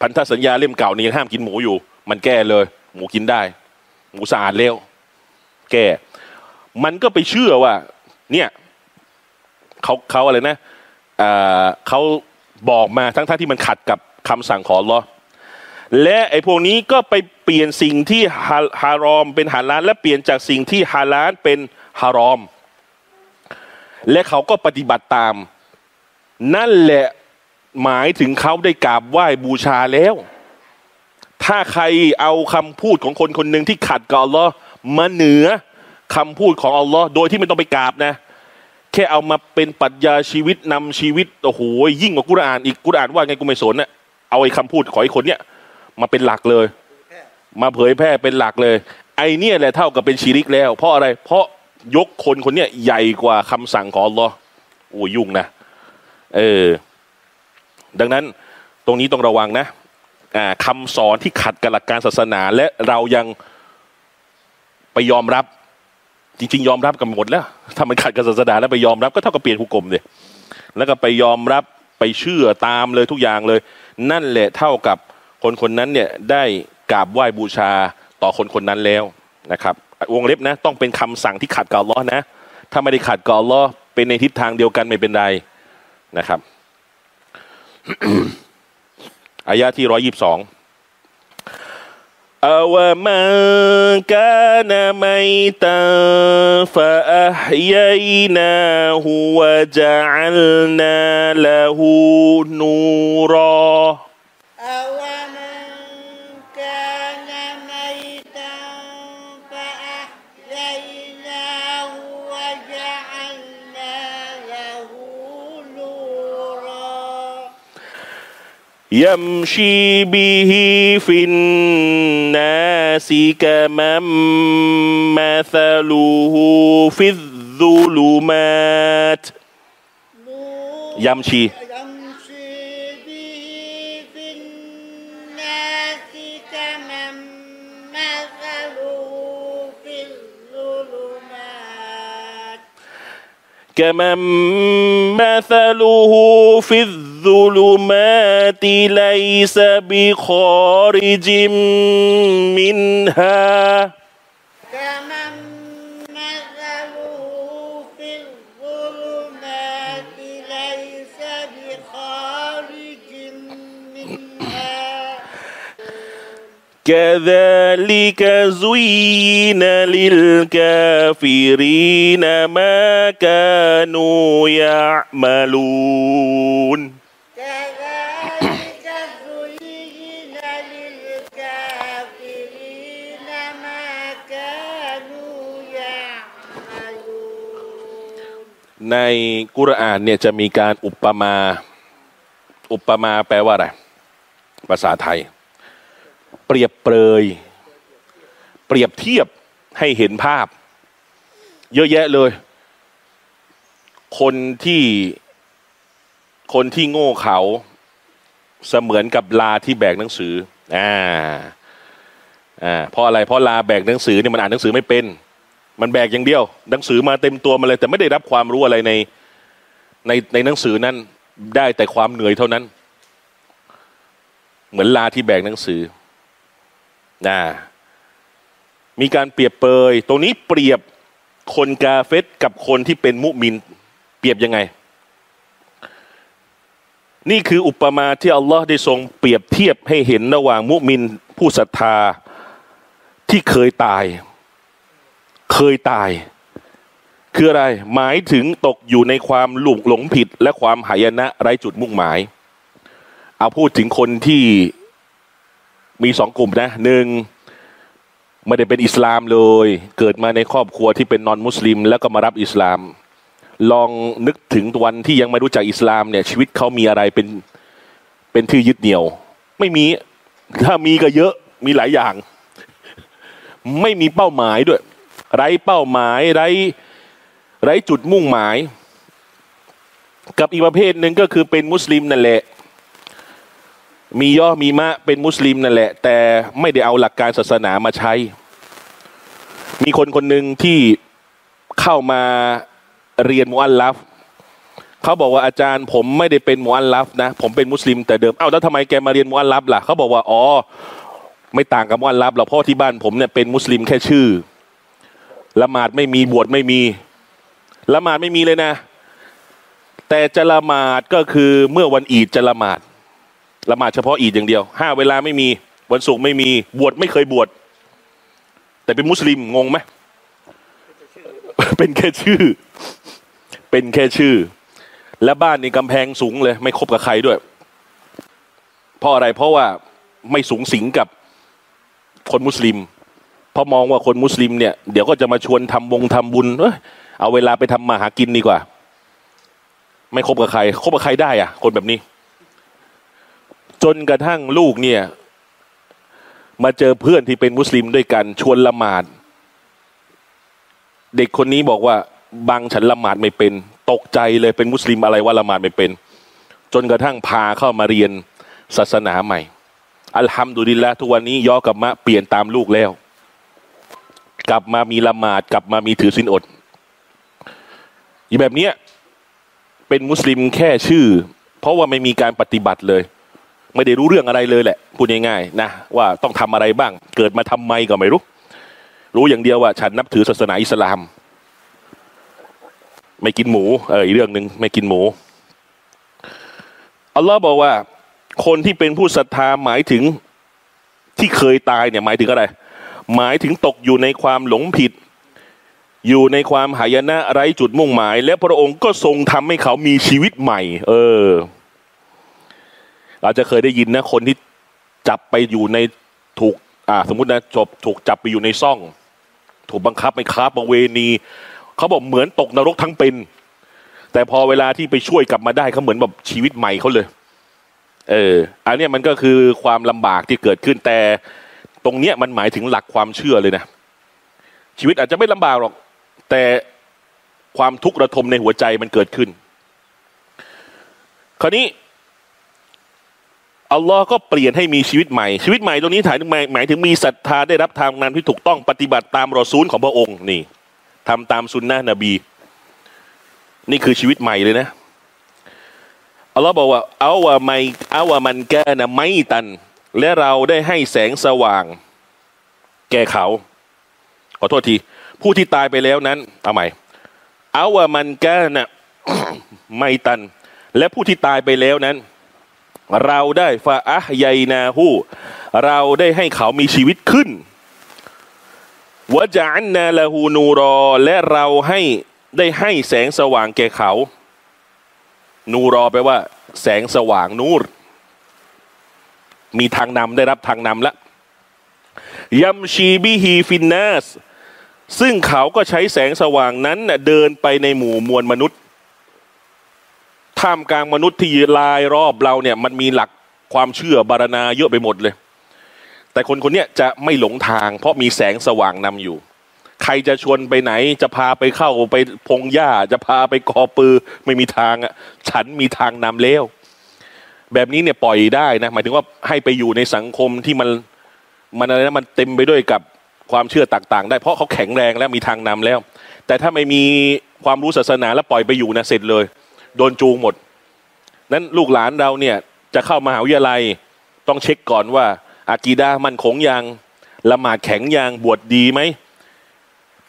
พันธสัญญาเล่มเก่านี่ยังห้ามกินหมูอยู่ มันแก้เลย หมูกินได้ หมูสะอาดแล้วแก้ มันก็ไปเชื่อว่า เนี่ยเขาเขาอะไรนะเเขาบอกมาทั้งๆที่มันขัดกับคำสั่งของลอและไอ้พวกนี้ก็ไปเปลี่ยนสิ่งที่ฮาฮารอมเป็นฮาลาลและเปลี่ยนจากสิ่งที่ฮาลาลเป็นฮารอม และเขาก็ปฏิบัติตาม นั่นแหละ หมายถึงเขาได้กราบไหว้บูชาแล้ว ถ้าใครเอาคำพูดของคนคนหนึ่งที่ขัดกับอัลลอฮ์มาเหนือคำพูดของอัลลอฮ์โดยที่ไม่ต้องไปกราบนะ แค่เอามาเป็นปรัชญาชีวิตนำชีวิตโอ้โหยิ่งกว่ากุรอานอีกกุรอานว่าไงกูไม่สนน่ะเอาไอ้คำพูดของไอ้คนเนี้ยมาเป็นหลักเลย มาเผยแพร่เป็นหลักเลย ไอเนี่ยแหละเท่ากับเป็นชีริกแล้ว เพราะอะไร เพราะยกคนคนเนี้ยใหญ่กว่าคำสั่งของอัลลอฮ์โอ้ยุ่งนะ เออ ดังนั้นตรงนี้ต้องระวังนะอ่าคำสอนที่ขัดกับหลักการศาสนา และเรายังไปยอมรับ จริง ๆ ยอมรับกันหมดแล้ว ถ้ามันขัดกับศาสนาแล้วไปยอมรับก็เท่ากับเปลี่ยนหุกกลมเลยแล้วก็ไปยอมรับไปเชื่อตามเลยทุกอย่างเลย นั่นแหละเท่ากับคนคนนั้นเนี่ยได้กราบไหว้บูชาต่อคนคนนั้นแล้วนะครับวงเล็บนะ ต้องเป็นคำสั่งที่ขัดกับอัลลอฮ์นะ ถ้าไม่ได้ขัดกับอัลลอฮ์เป็นในทิศทางเดียวกันไม่เป็นไรนะครับ อายะที่ร้อยิบสองอาวมันกานไมตันฟะอัฮยัยนาหูวะจัลนาละหูนูรอ يمشي به في الناس كمن مثله في الظلمات. يمشي. كمن مثله في الظلمات ليس بخارج منها كذلك زين للكافرين ما كانوا يعملون كذلك زين للكافرين ما كانوا يعملون ในกุรอานเนี่ยจะมีการอุปมา อุปมาแปลว่าอะไร ภาษาไทย เปรียบเปรย เปรียบเทียบให้เห็นภาพ เยอะแยะเลย คนที่คนที่โง่เขาเสมือนกับลาที่แบกหนังสืออ่าอ่าเพราะอะไรเพราะลาแบกหนังสือเนี่ยมันอ่านหนังสือไม่เป็น มันแบกอย่างเดียว หนังสือมาเต็มตัวมาเลย แต่ไม่ได้รับความรู้อะไรในในในหนังสือนั้นได้แต่ความเหนื่อยเท่านั้น เหมือนลาที่แบกหนังสือ นะมีการเปรียบเปย ตรงนี้เปรียบคนกาเฟตกับคนที่เป็นมุมิน เปรียบยังไง นี่คืออุปมาที่อัลลอฮ์ได้ทรงเปรียบเทียบให้เห็นระหว่างมุมินผู้ศรัทธาที่เคยตาย เคยตาย คืออะไร หมายถึงตกอยู่ในความหลุกหลงผิด และความหายนะไร้จุดมุ่งหมาย เอาพูดถึงคนที่ มีสองกลุ่มนะหนึ่งไม่ได้เป็นอิสลามเลย เกิดมาในครอบครัวที่เป็นนอนมุสลิม แล้วก็มารับอิสลาม ลองนึกถึงวันที่ยังไม่รู้จักอิสลามเนี่ย ชีวิตเขามีอะไรเป็นเป็นที่ยึดเหนี่ยว ไม่มีถ้ามีก็เยอะมีหลายอย่าง ไม่มีเป้าหมายด้วย ไร้เป้าหมายไร้ไร้จุดมุ่งหมาย กับอีกประเภทหนึ่งก็คือเป็นมุสลิมนั่นแหละ มีย่อมีมะเป็นมุสลิมนั่นแหละ แต่ไม่ได้เอาหลักการศาสนามาใช้ มีคนคนหนึ่งที่เข้ามาเรียนมุอัลลัฟเขาบอกว่าอาจารย์ ผมไม่ได้เป็นมุอัลลัฟนะ ผมเป็นมุสลิมแต่เดิมเอ้าแล้วทำไมแกมาเรียนมุอัลลัฟล่ะเขาบอกว่าอ๋อไม่ต่างกับมุอัลลัฟหรอกเพราะที่บ้านผมเนี่ยเป็นมุสลิมแค่ชื่อละหมาดไม่มีบวชไม่มีละหมาดไม่มีเลยนะ แต่จะละหมาดก็คือเมื่อวันอีดจะละหมาด ละหมาดเฉพาะอีดอย่างเดียวห้าเวลาไม่มีวันศุกร์ไม่มีบวชไม่เคยบวชแต่เป็นมุสลิมงงไหมเป็นแค่ชื่อ เป็นแค่ชื่อ และบ้านนี่กำแพงสูงเลย ไม่คบกับใครด้วย เพราะอะไรเพราะว่าไม่สูงสิงกับคนมุสลิม เพราะมองว่าคนมุสลิมเนี่ยเดี๋ยวก็จะมาชวนทำวงทำบุญ เอเอาเวลาไปทำมาหากินดีกว่า ไม่คบกับใคร คบกับใครได้อะคนแบบนี้ จนกระทั่งลูกเนี่ย มาเจอเพื่อนที่เป็นมุสลิมด้วยกัน ชวนละหมาด เด็กคนนี้บอกว่าบางฉันละหมาดไม่เป็น ตกใจเลยเป็นมุสลิมอะไรว่าละหมาดไม่เป็น จนกระทั่งพาเข้ามาเรียนศาสนาใหม่ อัลฮัมดุลิลละทุกวันนี้ย่อกับมะเปลี่ยนตามลูกแล้ว กลับมามีละหมาด กลับมามีถือศีลอดอย่างแบบเนี้ยเป็นมุสลิมแค่ชื่อ เพราะว่าไม่มีการปฏิบัติเลย ไม่ได้รู้เรื่องอะไรเลยแหละพูดง่ายๆนะว่าต้องทำอะไรบ้าง เกิดมาทำไมก็ไม่รู้ รู้อย่างเดียวว่า ฉันนับถือศาสนาอิสลาม ไม่กินหมูเอออีกเรื่องหนึ่งไม่กินหมูอัลลอฮ์บอกว่า คนที่เป็นผู้ศรัทธาหมายถึงที่เคยตายเนี่ยหมายถึงอะไร หมายถึงตกอยู่ในความหลงผิด อยู่ในความหายนะไร้จุดมุ่งหมาย และพระองค์ก็ทรงทำให้เขามีชีวิตใหม่ เออ เราจะเคยได้ยินนะคนที่จับไปอยู่ในถูกอ่าสมมตินะจบถูกจับไปอยู่ในซ่อง ถูกบังคับไปค้าประเวณีเขาบอกเหมือนตกนรกทั้งเป็น แต่พอเวลาที่ไปช่วยกลับมาได้เขาเหมือนแบบชีวิตใหม่เขาเลย เออ อันนี้มันก็คือความลำบากที่เกิดขึ้นแต่ตรงเนี้ยมันหมายถึงหลักความเชื่อเลยนะ ชีวิตอาจจะไม่ลำบากหรอก แต่ความทุกข์ระทมในหัวใจมันเกิดขึ้น คราวนี้ อัลลอฮ์ก็เปลี่ยนให้มีชีวิตใหม่ชีวิตใหม่ตรงนี้ถ่ายถึงหมายถึงมีศรัทธาได้รับทางงานที่ถูกต้องปฏิบัติตามรอซูลของพระองค์นี่ทำตามสุนนะนบี นี่คือชีวิตใหม่เลยนะอัลลอฮ์บอกว่าอาว่าไมอาว่ามันแกนะไม่ตัน และเราได้ให้แสงสว่าง แก่เขา ขอโทษที ผู้ที่ตายไปแล้วนั้นเอาใหม่อาว่ามันแกนะไม่ตัน และผู้ที่ตายไปแล้วนั้น เราได้ฟาอะยัยนาหูเราได้ให้เขามีชีวิตขึ้นวะจันนาละหูนูรอ และเราให้ได้ให้แสงสว่างแก่เขา นูรอแปลว่า แสงสว่างนูร มีทางนำได้รับทางนำแล้วยัมชีบิฮีฟินนัสซึ่งเขาก็ใช้แสงสว่างนั้นเดินไปในหมู่มวลมนุษย์ ท่ามกลางมนุษย์ที่ลายรอบเราเนี่ย มันมีหลักความเชื่อบารณาเยอะไปหมดเลย แต่คนคนเนี้ยจะไม่หลงทาง เพราะมีแสงสว่างนำอยู่ ใครจะชวนไปไหน จะพาไปเข้าไปพงหญ้า จะพาไปกอปือ ไม่มีทางอะฉันมีทางนำแล้ว แบบนี้เนี่ยปล่อยได้นะหมายถึงว่าให้ไปอยู่ในสังคมที่มันมันอะไรนะมันเต็มไปด้วยกับความเชื่อต่างๆ ได้เพราะเขาแข็งแรงแล้วมีทางนำแล้ว แต่ถ้าไม่มีความรู้ศาสนาแล้วปล่อยไปอยู่นะเสร็จเลย โดนจูงหมด นั้นลูกหลานเราเนี่ยจะเข้ามหาวิทยาลัย ต้องเช็คก่อนว่าอากีดามันคงยังละหมาดแข็งยังบวชดีไหม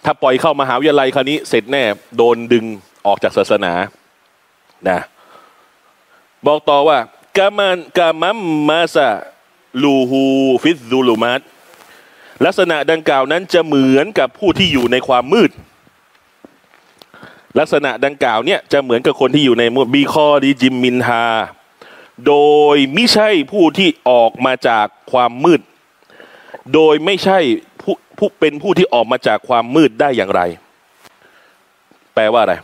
ถ้าปล่อยเข้ามหาวิทยาลัยคราวนี้เสร็จแน่โดนดึงออกจากศาสนานะบอกต่อว่ากามันกามัมมาซาลูฮูฟิซูลูมัตลักษณะดังกล่าวนั้นจะเหมือนกับผู้ที่อยู่ในความมืด ลักษณะดังกล่าวเนี่ยจะเหมือนกับคนที่อยู่ในมบีคอดีจิมมินฮาโดยไม่ใช่ผู้ที่ออกมาจากความมืด โดยไม่ใช่ผู้ผู้เป็นผู้ที่ออกมาจากความมืดได้อย่างไร แปลว่าอะไร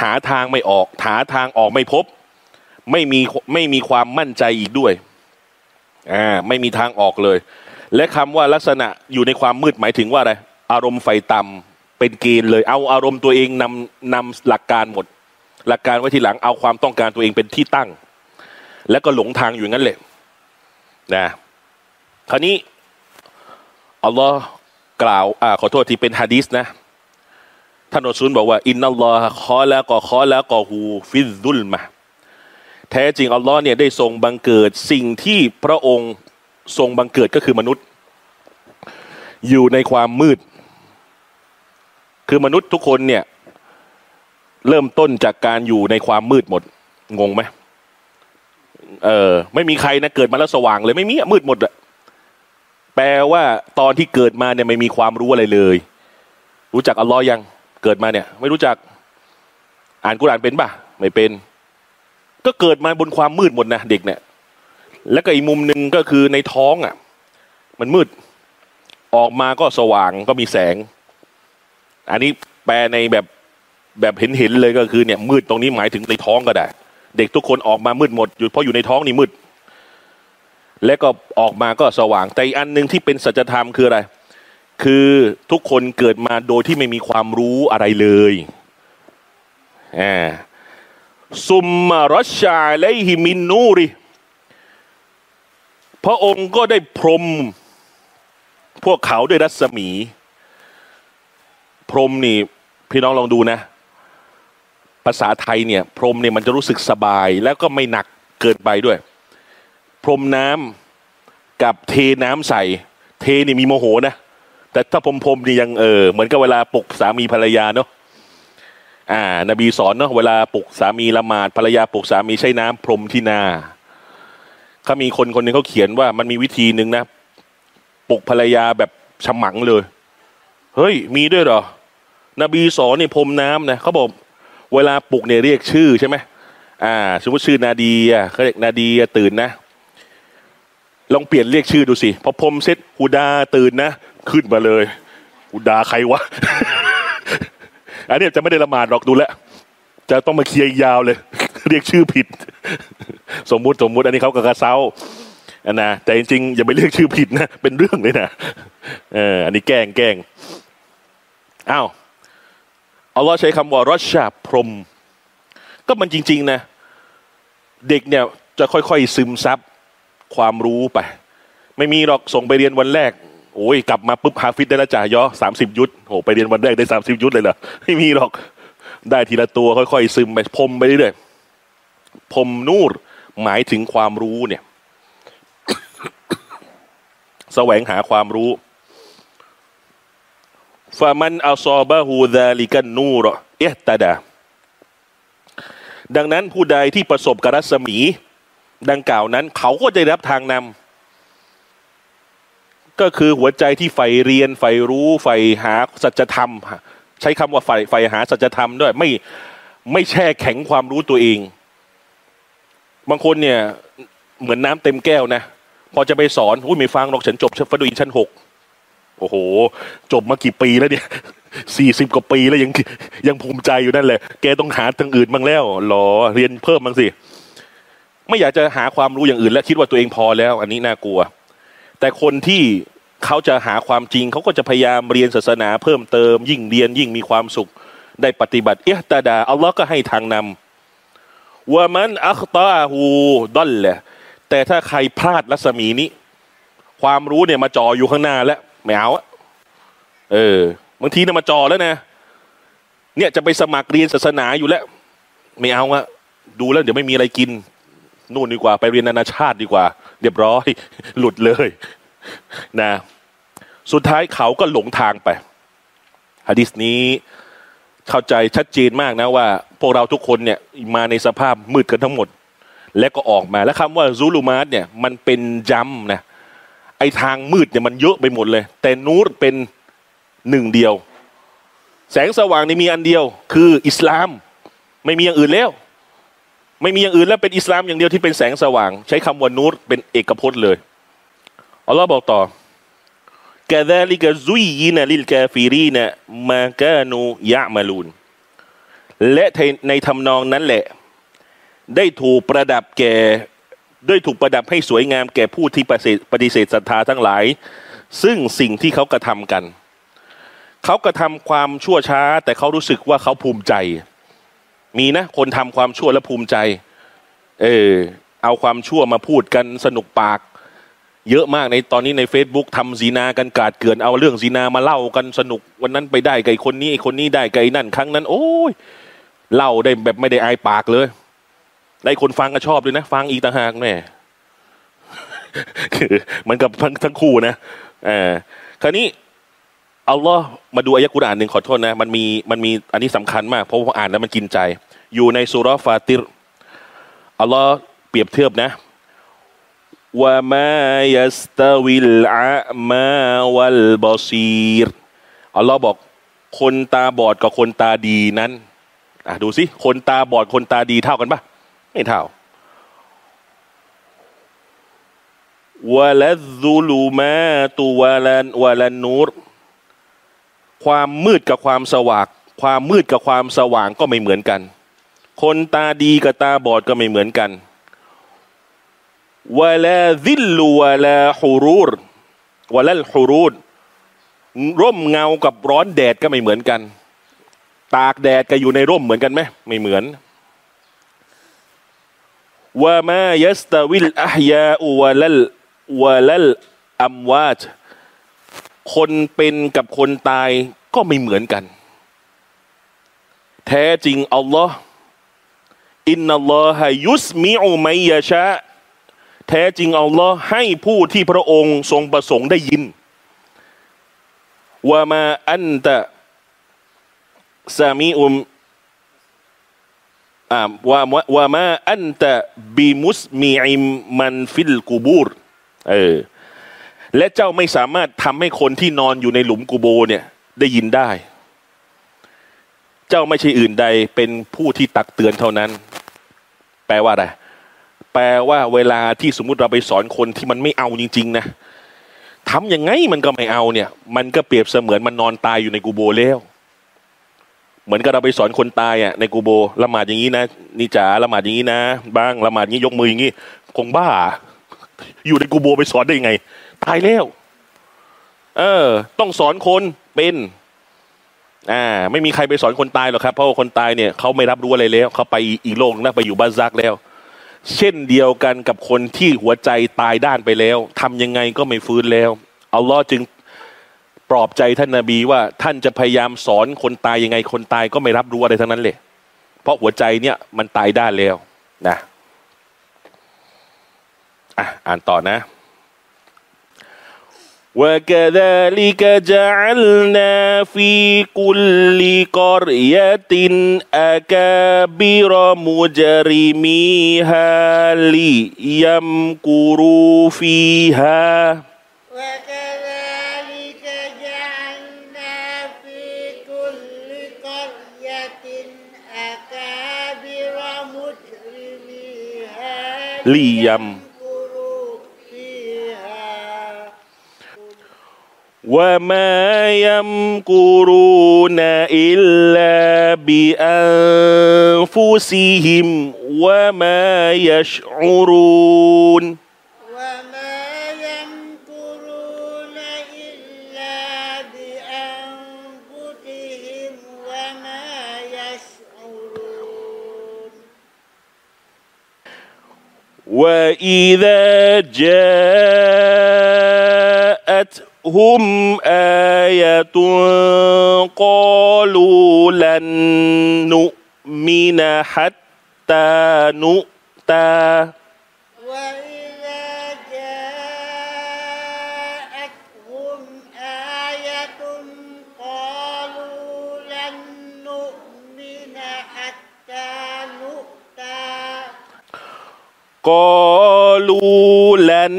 หาทางไม่ออก หาทางออกไม่พบ ไม่มีไม่มีความมั่นใจอีกด้วยอ่าไม่มีทางออกเลย และคำว่าลักษณะอยู่ในความมืดหมายถึงว่าอะไร อารมณ์ไฟต่ำ เป็นเกณฑ์เลย เอาอารมณ์ตัวเองนำนำหลักการหมด หลักการไว้ทีหลังเอาความต้องการตัวเองเป็นที่ตั้ง แล้วก็หลงทางอยู่งั้นแหละนะคราวนี้อัลลอฮ์กล่าวอ่าขอโทษที่เป็นฮะดีษนะท่านอัซุนบอกว่า อินนัลลอฮ์คอแล้วก็คอแล้วก็ฮูฟิซุลมาแท้จริงอัลลอฮ์เนี่ยได้ทรงบังเกิดสิ่งที่พระองค์ทรงบังเกิดก็คือมนุษย์ อยู่ในความมืด คือมนุษย์ทุกคนเนี่ย เริ่มต้นจากการอยู่ในความมืดหมด งงไหมเออ ไม่มีใครนะเกิดมาแล้วสว่างเลยไม่มีมืดหมดอะแปลว่าตอนที่เกิดมาเนี่ยไม่มีความรู้อะไรเลย รู้จักอัลลอฮ์ยังเกิดมาเนี่ย ไม่รู้จักอ่านกุรานเป็นปะไม่เป็น ก็เกิดมาบนความมืดหมดนะเด็กเนี่ย แล้วก็อีกมุมหนึ่งก็คือในท้องอะ มันมืด ออกมาก็สว่างก็มีแสง อันนี้แปลในแบบแบบเห็นเห็นเลยก็คือเนี่ยมืดตรงนี้หมายถึงในท้องก็ได้ เด็กทุกคนออกมามืดหมดอยู่เพราะอยู่ในท้องนี่มืด และก็ออกมาก็สว่าง แต่อีกอันหนึ่งที่เป็นสัจธรรมคืออะไร คือทุกคนเกิดมาโดยที่ไม่มีความรู้อะไรเลยอ่าซุมมารชาไลฮิมินนูริพระองค์ก็ได้พรม พวกเขาด้วยรัศมี พรมนี่พี่น้องลองดูนะ ภาษาไทยเนี่ย พรมเนี่ยมันจะรู้สึกสบาย แล้วก็ไม่หนักเกินไปด้วย พรมน้ำกับเทน้ำใส่ เทนี่มีโมโหนะแต่ถ้าพรมพรมนี่ยังเออเหมือนกับเวลาปลุกสามีภรรยาเนาะอ่า นบีสอนเนาะเวลาปลุกสามีละหมาดภรรยาปลุกสามีใช้น้ำพรมที่นาเขามีคนคนหนึ่งเขาเขียนว่ามันมีวิธีหนึ่งนะปลุกภรรยาแบบฉมังเลย เฮ้ย มีด้วยเหรอ นบีสอนเนี่ยพรมน้ำนะเขาบอกเวลาปลุกเนี่ยเรียกชื่อใช่ไหมอ่าสมมติชื่อนาดีอะเขาเรียกนาดีตื่นนะ ลองเปลี่ยนเรียกชื่อดูสิพอพรมเสร็จฮูดาตื่นนะ ขึ้นมาเลยฮูดาใครวะ อันนี้จะไม่ได้ละหมาดหรอกดูแลจะต้องมาเคลียร์ยาวเลย เรียกชื่อผิด สมมุติสมมุติอันนี้เขากระเซ้าอันนะแต่จริงๆอย่าไปเรียกชื่อผิดนะ เป็นเรื่องเลยนะเอออันนี้แกล้งแกล้งอ้าว อัลลอฮ์ใช้คำว่ารัชาพรม ก็มันจริง ๆ นะ เด็กเนี่ยจะค่อยๆซึมซับความรู้ไป ไม่มีหรอกส่งไปเรียนวันแรกโอ้ยกลับมาปุ๊บฮาฟิดได้ละจ่ายอสามสิบยุทธโอ้ไปเรียนวันแรกได้สามสิบยุทธเลยเหรอไม่มีหรอกได้ทีละตัวค่อยๆซึมไปพรมไปเรื่อยๆพรมนูรหมายถึงความรู้เนี่ย แสวงหาความรู้ ฟามันอัลซอบะฮูดาลิกันนูรเอตดา ดังนั้นผู้ใดที่ประสบกรัศมี ดังกล่าวนั้น เขาก็จะรับทางนำก็คือหัวใจที่ใฝ่เรียนใฝ่รู้ใฝ่หาสัจธรรม ใช้คำว่าใฝ่ใฝ่หาสัจธรรมด้วยไม่ไม่แช่แข็งความรู้ตัวเอง บางคนเนี่ยเหมือนน้ำเต็มแก้วนะ พอจะไปสอนอุ้ยไม่ฟังหรอกฉันจบฟัดูอินชั้นหก โอ้โห จบมากี่ปีแล้วเนี่ยสี่สิบกว่าปีแล้วยังยังภูมิใจอยู่นั่นแหละ แกต้องหาทางอื่นบ้างแล้วหรอเรียนเพิ่มบ้างสิ ไม่อยากจะหาความรู้อย่างอื่น และคิดว่าตัวเองพอแล้ว อันนี้น่ากลัว แต่คนที่เขาจะหาความจริง เขาก็จะพยายามเรียนศาสนาเพิ่มเติม ยิ่งเรียนยิ่งมีความสุข ได้ปฏิบัติ เอะตาดาอัลลอฮ์ก็ให้ทางนำว่ามันอัคตาหูดอลแหละแต่ถ้าใครพลาดรัศมีนี้ ความรู้เนี่ยมาจ่ออยู่ข้างหน้าแล้ว ไม่เอาอะเออบางทีนี่ยมาจอแล้วนะเนี่ยจะไปสมัครเรียนศาสนาอยู่แล้ว ไม่เอาอะดูแล้วเดี๋ยวไม่มีอะไรกินนู่นดีกว่า ไปเรียนนานาชาติดีกว่า เรียบร้อย หลุดเลย นะ สุดท้ายเขาก็หลงทางไปฮะดิษนี้เข้าใจชัดเจนมากนะว่า พวกเราทุกคนเนี่ยมาในสภาพมืดกันทั้งหมด และก็ออกมา แล้วคำว่าซูลูมาสเนี่ย มันเป็นย้ำนะ ไอทางมืดเนี่ยมันเยอะไปหมดเลย แต่นูรเป็นหนึ่งเดียว แสงสว่างนี่มีอันเดียว คืออิสลาม ไม่มีอย่างอื่นแล้ว ไม่มีอย่างอื่นแล้วเป็นอิสลามอย่างเดียวที่เป็นแสงสว่าง ใช้คำว่านูรเป็นเอกพจน์เลยอัลลอฮ์บอกต่อกาดาลิกะซุยยินะลิลกาฟิรีนะมากานูยะมาลูนและในทำนองนั้นแหละ ได้ถูกประดับแก่ ด้วยถูกประดับให้สวยงามแก่ผู้ที่ปฏิเสธปฏเสธศรัทธาทั้งหลาย ซึ่งสิ่งที่เขากระทำกัน เขากระทำความชั่วช้า แต่เขารู้สึกว่าเขาภูมิใจ มีนะ คนทำความชั่วและภูมิใจ เออเอาความชั่วมาพูดกันสนุกปาก เยอะมากในตอนนี้ใน Facebook ทำซีนากันกาดเกลื่อนเอาเรื่องซีนามาเล่ากันสนุก วันนั้นไปได้ไกคนนี้ไอคนนี้ได้ไกนั่นครั้งนั้น โอ้ยเล่าได้แบบไม่ได้อายปากเลย ไอ้คนฟังก็ชอบเลยนะ ฟังอีกต่างหากแม่คือมันกับทั้งทั้งคู่นะเออคราวนี้อัลลอฮ์มาดูอายะกุรอานหนึ่งขอโทษนะ มันมีมันมีอันนี้สำคัญมากเพราะว่าอ่านแล้วมันกินใจ อยู่ในสุราะห์ฟาติรอัลลอฮ์เปรียบเทียบนะว่ามายัสตาวิลอะมาวัลบอซีรอัลลอฮ์บอกคนตาบอดกับคนตาดีนั้นอะดูสิคนตาบอดคนตาดีเท่ากันปะ ไม่เท่า วะละซุลูมาตุวะลันวะลันนูรความมืดกับความสว่าง ความมืดกับความสว่างก็ไม่เหมือนกัน คนตาดีกับตาบอดก็ไม่เหมือนกันวะลาซิลลูวะลาฮูรูรวะลัลฮูรูรร่มเงากับร้อนแดดก็ไม่เหมือนกัน ตากแดดกับอยู่ในร่มเหมือนกันไหมไม่เหมือน ว่ามายัสตาวิลอะฮยาอุวะลัลวะลัลอัมวาจคนเป็นกับคนตายก็ไม่เหมือนกัน แท้จริงอัลลอฮ์อินนัลลอฮะยุสมิอุมัยยะชะแท้จริงอัลลอฮ์ให้ผู้ที่พระองค์ทรงประสงค์ได้ยินว่ามาอันตะสามีอุม ว่าว่ามาอันตะบิมุสมีอิมมันฟิลกูบูรเออและเจ้าไม่สามารถทำให้คนที่นอนอยู่ในหลุมกูโบเนี่ยได้ยินได้ เจ้าไม่ใช่อื่นใดเป็นผู้ที่ตักเตือนเท่านั้น แปลว่าอะไรแปลว่าเวลาที่สมมุติเราไปสอนคนที่มันไม่เอาจริง ๆ นะทำยังไงมันก็ไม่เอาเนี่ย มันก็เปรียบเสมือนมันนอนตายอยู่ในกูโบแล้ว เหมือนกับเราไปสอนคนตายอะในกูโบละหมาดอย่างนี้นะนี่จ๋าละหมาดอย่างนี้นะบ้างละหมาดอย่างนี้ยกมืออย่างนี้คงบ้า อยู่ในกูโบไปสอนได้ยังไง ตายแล้ว เออ ต้องสอนคนเป็นอ่าไม่มีใครไปสอนคนตายหรอกครับ เพราะว่าคนตายเนี่ยเขาไม่รับรู้อะไรแล้วเขาไปอีโลกนะไปอยู่บ้านซักแล้ว เช่นเดียวกันกับคนที่หัวใจตายด้านไปแล้วทำยังไงก็ไม่ฟื้นแล้วอัลลอฮ์จึง ปลอบใจท่านนาบีว่าท่านจะพยายามสอนคนตายยังไง คนตายก็ไม่รับรู้อะไรทั้งนั้นเลยเพราะหัวใจเนี่ยมันตายด้านแล้วนะอ่ะอ่านต่อนะ وكذلك جعلنا في كل قرية أكابر مجرميها ليمكروا فيها ليم وما يمكرون إلا بأنفسهم وما يشعرون وإذا جاءتهم آية قالوا لن نؤمن حتى نؤتى. قالوا لن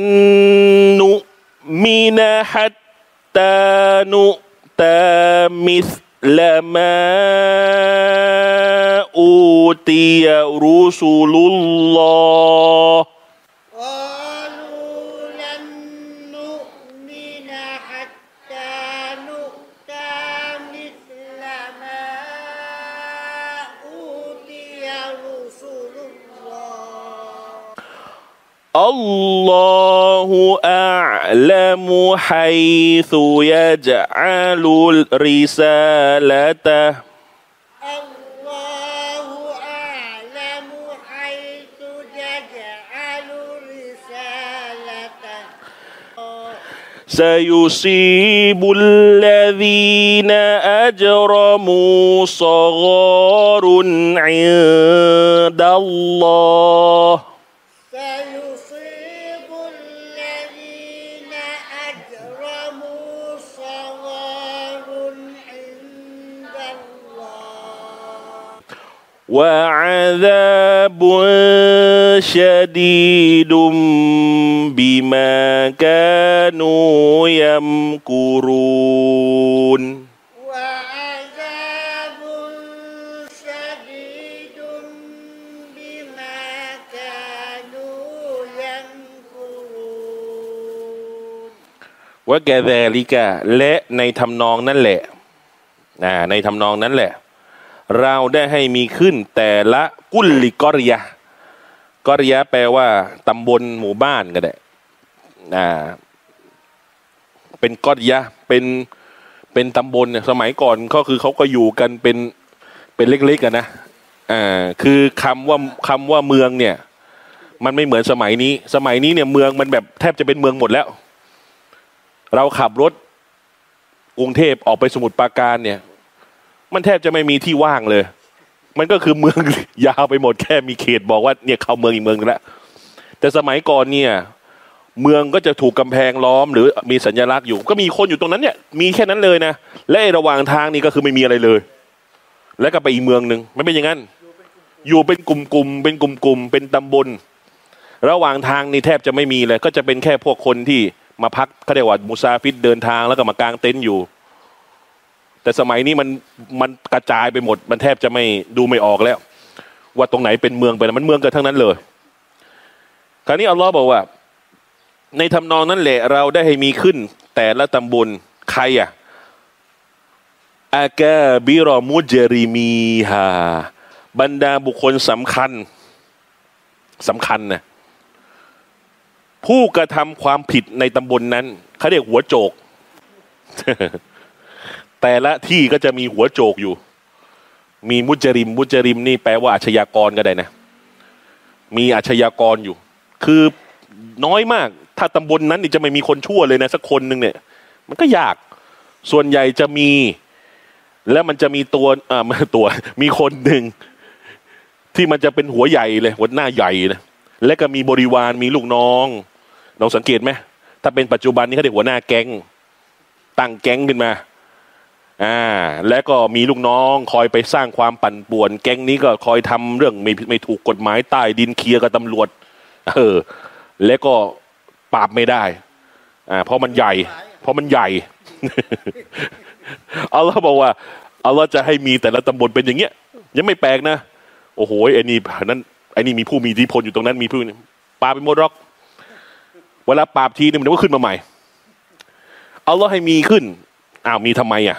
نؤمن حتى نؤتى مثل ما أوتي رسل الله. الله أعلم حيث يجعل رسالته الله أعلم حيث يجعل رسالته سيصيب الذين أجرموا صغار عند الله وعذاب شديد بما كانوا يمكرون وعذاب شديد بما كانوا يمكرون ว่าแกแดลิกะและในทำนองนั่นแหละอ่าในทำนองนั้นแหละ เราได้ให้มีขึ้นแต่ละกุลลิกอริยะกอริยะแปลว่าตำบลหมู่บ้านก็ได้อ่าเป็นกอริยะเป็นเป็นตำบลเนี่ยสมัยก่อนก็คือเขาก็อยู่กันเป็นเป็นเล็กๆกันนะอ่าคือคำว่าคำว่าเมืองเนี่ย มันไม่เหมือนสมัยนี้ สมัยนี้เนี่ยเมืองมันแบบแทบจะเป็นเมืองหมดแล้ว เราขับรถกรุงเทพออกไปสมุทรปราการเนี่ย มันแทบจะไม่มีที่ว่างเลย มันก็คือเมืองยาวไปหมดแค่มีเขตบอกว่าเนี่ยเข้าเมืองอีกเมืองแล้วแต่สมัยก่อนเนี่ย เมืองก็จะถูกกำแพงล้อม หรือมีสัญลักษณ์อยู่ ก็มีคนอยู่ตรงนั้นเนี่ย มีแค่นั้นเลยนะและระหว่างทางนี่ก็คือไม่มีอะไรเลย แล้วก็ไปอีกเมืองหนึ่งไม่เป็นอย่างนั้น อยู่เป็นกลุ่มๆเป็นกลุ่มๆเป็นตำบล ระหว่างทางนี่แทบจะไม่มีเลย ก็จะเป็นแค่พวกคนที่มาพักเขาเรียกว่ามุซาฟิดเดินทางแล้วก็มากางเต็นท์อยู่ แต่สมัยนี้มันมันกระจายไปหมด มันแทบจะไม่ดูไม่ออกแล้ว ว่าตรงไหนเป็นเมืองไปนะมันเมืองกันทั้งนั้นเลย คราวนี้อัลลอฮ์บอกว่า ในทำนองนั้นแหละ เราได้ให้มีขึ้น แต่ละตำบลใครอะอากาบิรอมุจริมีฮาบรรดาบุคคลสำคัญสำคัญนะผู้กระทำความผิดในตำบลนนั้นเขาเรียกหัวโจก แต่ละที่ก็จะมีหัวโจกอยู่ มีมุจริม มุจริมนี่แปลว่าอาชญากรก็ได้นะ มีอาชญากรอยู่ คือน้อยมาก ถ้าตำบลนนั้นนี่จะไม่มีคนชั่วเลยนะสักคนหนึ่งเนี่ย มันก็ยาก ส่วนใหญ่จะมี แล้วมันจะมีตัวอ่าม่ตัว มีคนหนึ่งที่มันจะเป็นหัวใหญ่เลยหัวหน้าใหญ่นะและก็มีบริวารมีลูกน้องลองสังเกตไหมถ้าเป็นปัจจุบันนี้เขาเรียกหัวหน้าแก๊งตั้งแก๊งขึ้นมา อ่าและก็มีลูกน้องคอยไปสร้างความปั่นป่วน แก๊งนี้ก็คอยทำเรื่องไม่ไม่ถูกกฎหมายใต้ดินเคลียร์กับตำรวจ เออ และก็ปราบไม่ได้อ่าเพราะมันใหญ่ เพราะมันใหญ่อัลลอฮ์บอกว่าอัลลอฮ์จะให้มีแต่ละตำบลเป็นอย่างเงี้ย ยังไม่แปลกนะ โอ้โหไอ้นี่นั้นไอ้นี่มีผู้มีอิทธิพลอยู่ตรงนั้นมีผู้ปราบไปหมดหรอก เวลาปราบทีนึงมันก็ขึ้นมาใหม่อัลลอฮ์ให้มีขึ้นอ้าวมีทำไมอะ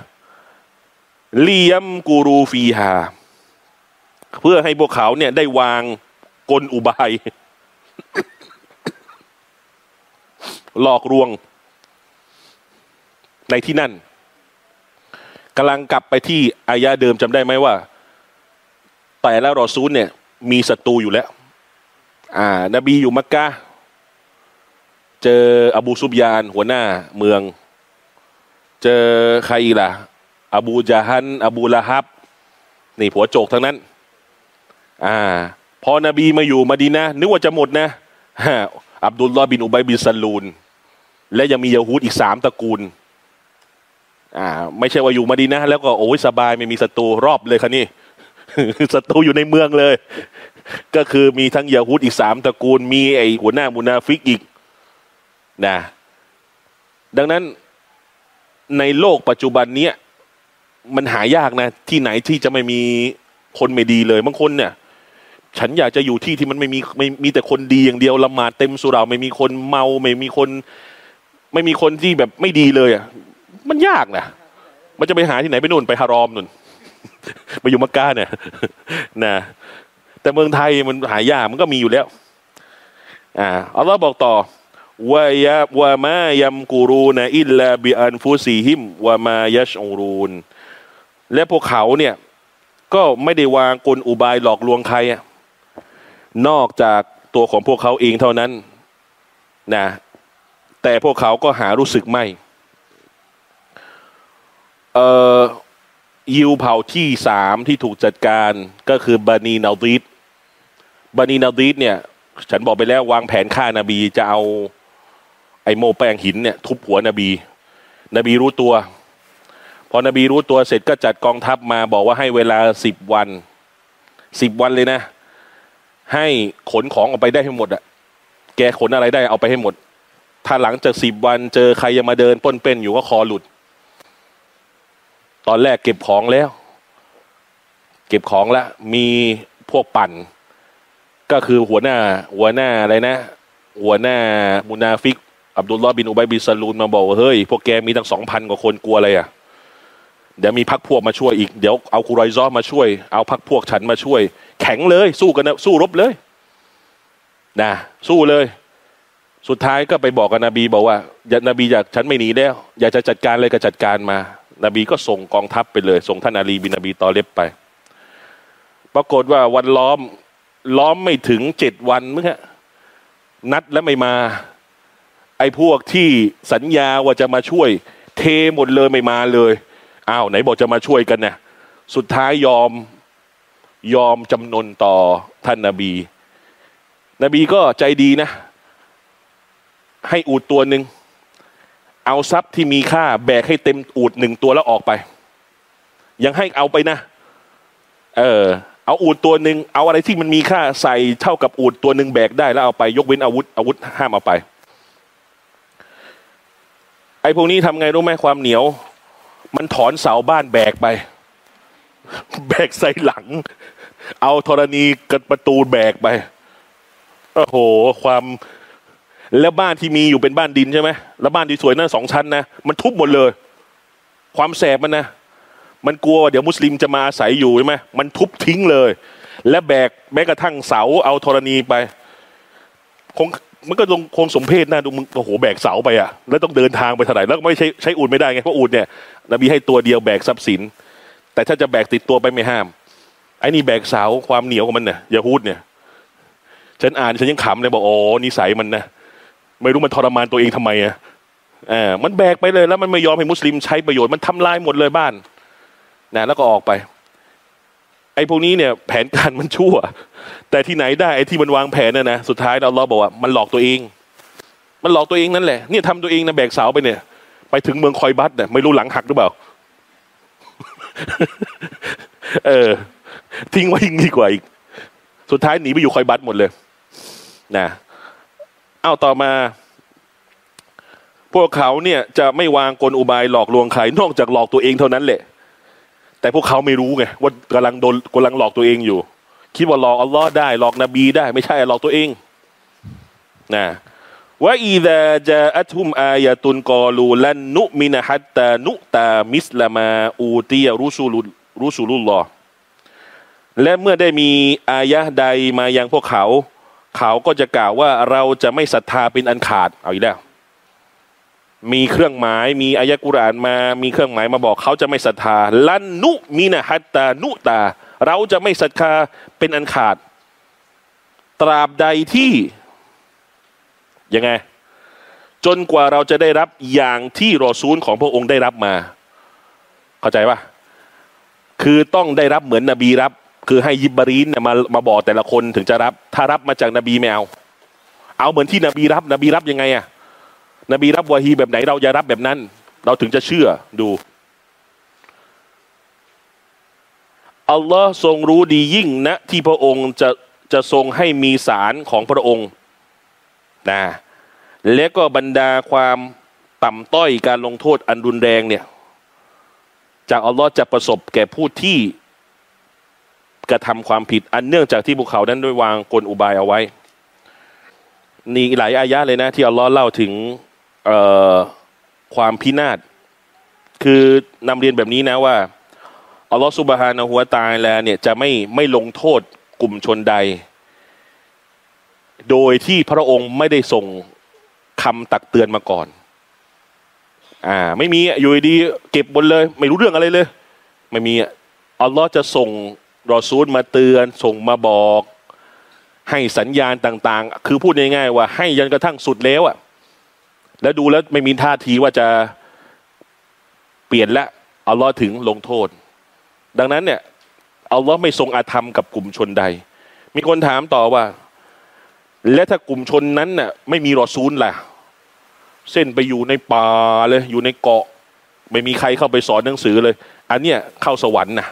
ลียมกูรูฟีฮาเพื่อให้พวกเขาเนี่ยได้วางกลอุบาย หลอกลวง ในที่นั่นกำลังกลับไปที่อายะเดิมจำได้ไหมว่า แต่แล้วรอซูลเนี่ย มีศัตรูอยู่แล้ว อ่า นบีอยู่มักกะเจออบูซุบยาน หัวหน้าเมือง เจอใครอีกล่ะ อบูจาฮัน อบูละฮับ นี่ผัวโจกทั้งนั้น อ่า พอนบีมาอยู่มาดีนะ นึกว่าจะหมดนะฮะอับดุลลอฮ์บินอุบัยบินซัลลูน และยังมียาฮูดอีกสามตระกูล อ่า ไม่ใช่ว่าอยู่มาดีนะ แล้วก็โอ้ยสบายไม่มีศัตรูรอบเลยคันนี้ศัตรูอยู่ในเมืองเลย ก็คือมีทั้งยาฮูดอีกสามตระกูล มีไอหัวหน้ามุนาฟิกอีกนะดังนั้นในโลกปัจจุบันเนี้ย มันหายากนะ ที่ไหนที่จะไม่มีคนไม่ดีเลยบางคนเนี่ย ฉันอยากจะอยู่ที่ที่มันไม่มีไม่มีแต่คนดีอย่างเดียวละหมาดเต็มสุราไม่มีคนเมาไม่มีคน ไม่มีคนที่แบบไม่ดีเลยอะมันยากนะมันจะไปหาที่ไหนไปนู่นไปฮารอมนู่นไปอยู่มักกะเนี่ยนะแต่เมืองไทยมันหายากมันก็มีอยู่แล้วอ่าอัลลอฮ์บอกต่อวายะวามายมกูรูนอิลลาบิอันฟุซีฮิมวามายชองรูน และพวกเขาเนี่ยก็ไม่ได้วางกลอุบายหลอกลวงใครนอกจากตัวของพวกเขาเองเท่านั้นนะแต่พวกเขาก็หารู้สึกไม่เอ่อยิวเผ่าที่สามที่ถูกจัดการก็คือบานีนาดีดบานีนาดีดเนี่ย ฉันบอกไปแล้ววางแผนฆ่านาบีจะเอาไอโมแปลงหินเนี่ย ทุบหัวนบี นบีรู้ตัว พอนบีรู้ตัวเสร็จก็จัดกองทัพมาบอกว่าให้เวลาสิบวันสิบวันเลยนะ ให้ขนของออกไปได้ให้หมดอะแกขนอะไรได้เอาไปให้หมด ถ้าหลังจากสิบวันเจอใครยังมาเดินป้นเป็นอยู่ก็คอหลุด ตอนแรกเก็บของแล้ว เก็บของแล้วมีพวกปั่น ก็คือหัวหน้า หัวหน้าอะไรนะ หัวหน้ามุนาฟิกอับดุลลอฮ์บินอุบัยบินซาลูนมาบอกว่าเฮ้ยพวกแกมีตั้งสองพันกว่าคนกลัวอะไรอะ เดี๋ยวมีพักพวกมาช่วยอีกเดี๋ยวเอาคุรอยซอมาช่วย เอาพักพวกฉันมาช่วย แข็งเลย สู้กันนะสู้รบเลยนะสู้เลย สุดท้ายก็ไปบอกกับนบีบอกว่าอย่านบีอยากฉันไม่หนีแล้ว อยากจะจัดการอะไรก็จัดการมา นบีก็ส่งกองทัพไปเลย ส่งท่านอาลีบินนบีตอเล็บไป ปรากฏว่าวันล้อมล้อมไม่ถึงเจ็ดวันมั้งฮะนัดแล้วไม่มา ไอ้พวกที่สัญญาว่าจะมาช่วย เทหมดเลยไม่มาเลย อ้าวไหนบอกจะมาช่วยกันเนี่ยสุดท้ายยอมยอมจำนนต่อท่านนาบี นบีก็ใจดีนะ ให้อูดตัวหนึ่งเอาทรัพย์ที่มีค่าแบกให้เต็มอูดหนึ่งตัวแล้วออกไป ยังให้เอาไปนะ เออ เอาอูดตัวหนึ่งเอาอะไรที่มันมีค่าใส่เท่ากับอูดตัวหนึ่งแบกได้แล้วเอาไป ยกเว้นอาวุธอาวุธห้ามเอาไป ไอ้พวกนี้ทำไงรู้ไหมความเหนียว มันถอนเสาบ้านแบกไป แบกใส่หลัง เอาธรณีกับประตูแบกไปโอ้โห ความแล้วบ้านที่มีอยู่เป็นบ้านดินใช่ไหมแล้วบ้านที่สวยนั่นสองชั้นนะมันทุบหมดเลย ความแสบมันนะมันกลัวเดี๋ยวมุสลิมจะมาอาศัยอยู่ใช่ไหมมันทุบทิ้งเลย และแบกแม้กระทั่งเสาเอาธรณีไป คง มันก็ลงคงสมเพศนะดูมึงโอ้โหแบกเสาไปอะแล้วต้องเดินทางไปเท่าไหร่แล้วไม่ใช้ใช้อูดไม่ได้ไงเพราะอูดเนี่ยนบีให้ตัวเดียวแบกทรัพย์สิน แต่ถ้าจะแบกติดตัวไปไม่ห้ามไอ้นี่แบกเสาความเหนียวของมันเนี่ยอย่าพูดเนี่ยฉันอ่านฉันยังขำเลยบอกโอ้นิสัยมันนะไม่รู้มันทรมานตัวเองทำไมอะอ่ามันแบกไปเลยแล้วมันไม่ยอมให้มุสลิมใช้ประโยชน์มันทำลายหมดเลยบ้านนะแล้วก็ออกไป ไอ้พวกนี้เนี่ยแผนการมันชั่ว แต่ที่ไหนได้ไอ้ที่มันวางแผนน่ะนะสุดท้ายเราเราบอกว่ามันหลอกตัวเอง มันหลอกตัวเองนั่นแหละเนี่ยทำตัวเองนะแบกเสาไปเนี่ย ไปถึงเมืองคอยบัตเนี่ยไม่รู้หลังหักหรือเปล่า เออ ทิ้งไว้ยิ่งดีกว่าอีก สุดท้ายหนีไปอยู่คอยบัตหมดเลยนะเอาต่อมา พวกเขาเนี่ยจะไม่วางกลอุบายหลอกลวงใครนอกจากหลอกตัวเองเท่านั้นแหละ แต่พวกเขาไม่รู้ไงว่ากำลังโดนกำลังหลอกตัวเองอยู่ คิดว่าหลอกอัลลอฮ์ได้หลอกนบีได้ ไม่ใช่หลอกตัวเองนะว่าอีดาจะอัตุมอายตุนกอลูลันนุมินะฮัตตานุตามิสลามาอูตียรุสูลุรุสูลุลลอและเมื่อได้มีอายะใดมายังพวกเขา เขาก็จะกล่าวว่าเราจะไม่ศรัทธาเป็นอันขาดเอาอีกแล้ว มีเครื่องหมาย มีอายะกุรอานมา มีเครื่องหมายมาบอกเขาจะไม่ศรัทธาลันนุมินะฮัตตานุตา เราจะไม่ศรัทธาเป็นอันขาด ตราบใดที่ยังไง จนกว่าเราจะได้รับอย่างที่รอซูลของพระองค์ได้รับมา เข้าใจปะคือต้องได้รับเหมือนนบีรับ คือให้ยิบบรีนเนี่ยมามาบอกแต่ละคนถึงจะรับ ถ้ารับมาจากนบีไม่เอา เอาเหมือนที่นบีรับ นบีรับยังไงอะ นบีรับวะฮีแบบไหนเราจะรับแบบนั้น เราถึงจะเชื่อดูอัลลอฮ์ทรงรู้ดียิ่งนะที่พระองค์จะจะทรงให้มีสารของพระองค์นะและก็บรรดาความต่ำต้อยการลงโทษอันรุนแรงเนี่ยจากอัลลอฮ์จะประสบแก่ผู้ที่กระทำความผิดอันเนื่องจากที่พวกเขานั้นได้วางกลอุบายเอาไว้นี่หลายอายะเลยนะ ที่อัลลอฮ์เล่าถึง ความพินาศคือนำเรียนแบบนี้นะว่าอัลลอฮ์สุบฮานะฮัวตาลาเนี่ยจะไม่ไม่ลงโทษกลุ่มชนใด โดยที่พระองค์ไม่ได้ส่งคำตักเตือนมาก่อน อ่า ไม่มีอะอยู่ดีเก็บบนเลย ไม่รู้เรื่องอะไรเลย ไม่มีอะอัลลอฮ์จะส่งรอซูลมาเตือน ส่งมาบอก ให้สัญญาณต่าง ๆ คือพูดง่ายๆว่าให้ยันกระทั่งสุดแล้วอะ แล้วดูแล้วไม่มีท่าทีว่าจะเปลี่ยนและอัลลอฮ์ถึงลงโทษ ดังนั้นเนี่ยอัลลอฮ์ไม่ทรงอาธรรมกับกลุ่มชนใด มีคนถามต่อว่า และถ้ากลุ่มชนนั้นน่ะไม่มีรอซูลล่ะ เส้นไปอยู่ในป่าเลย อยู่ในเกาะ ไม่มีใครเข้าไปสอนหนังสือเลย อันเนี้ยเข้าสวรรค์นะ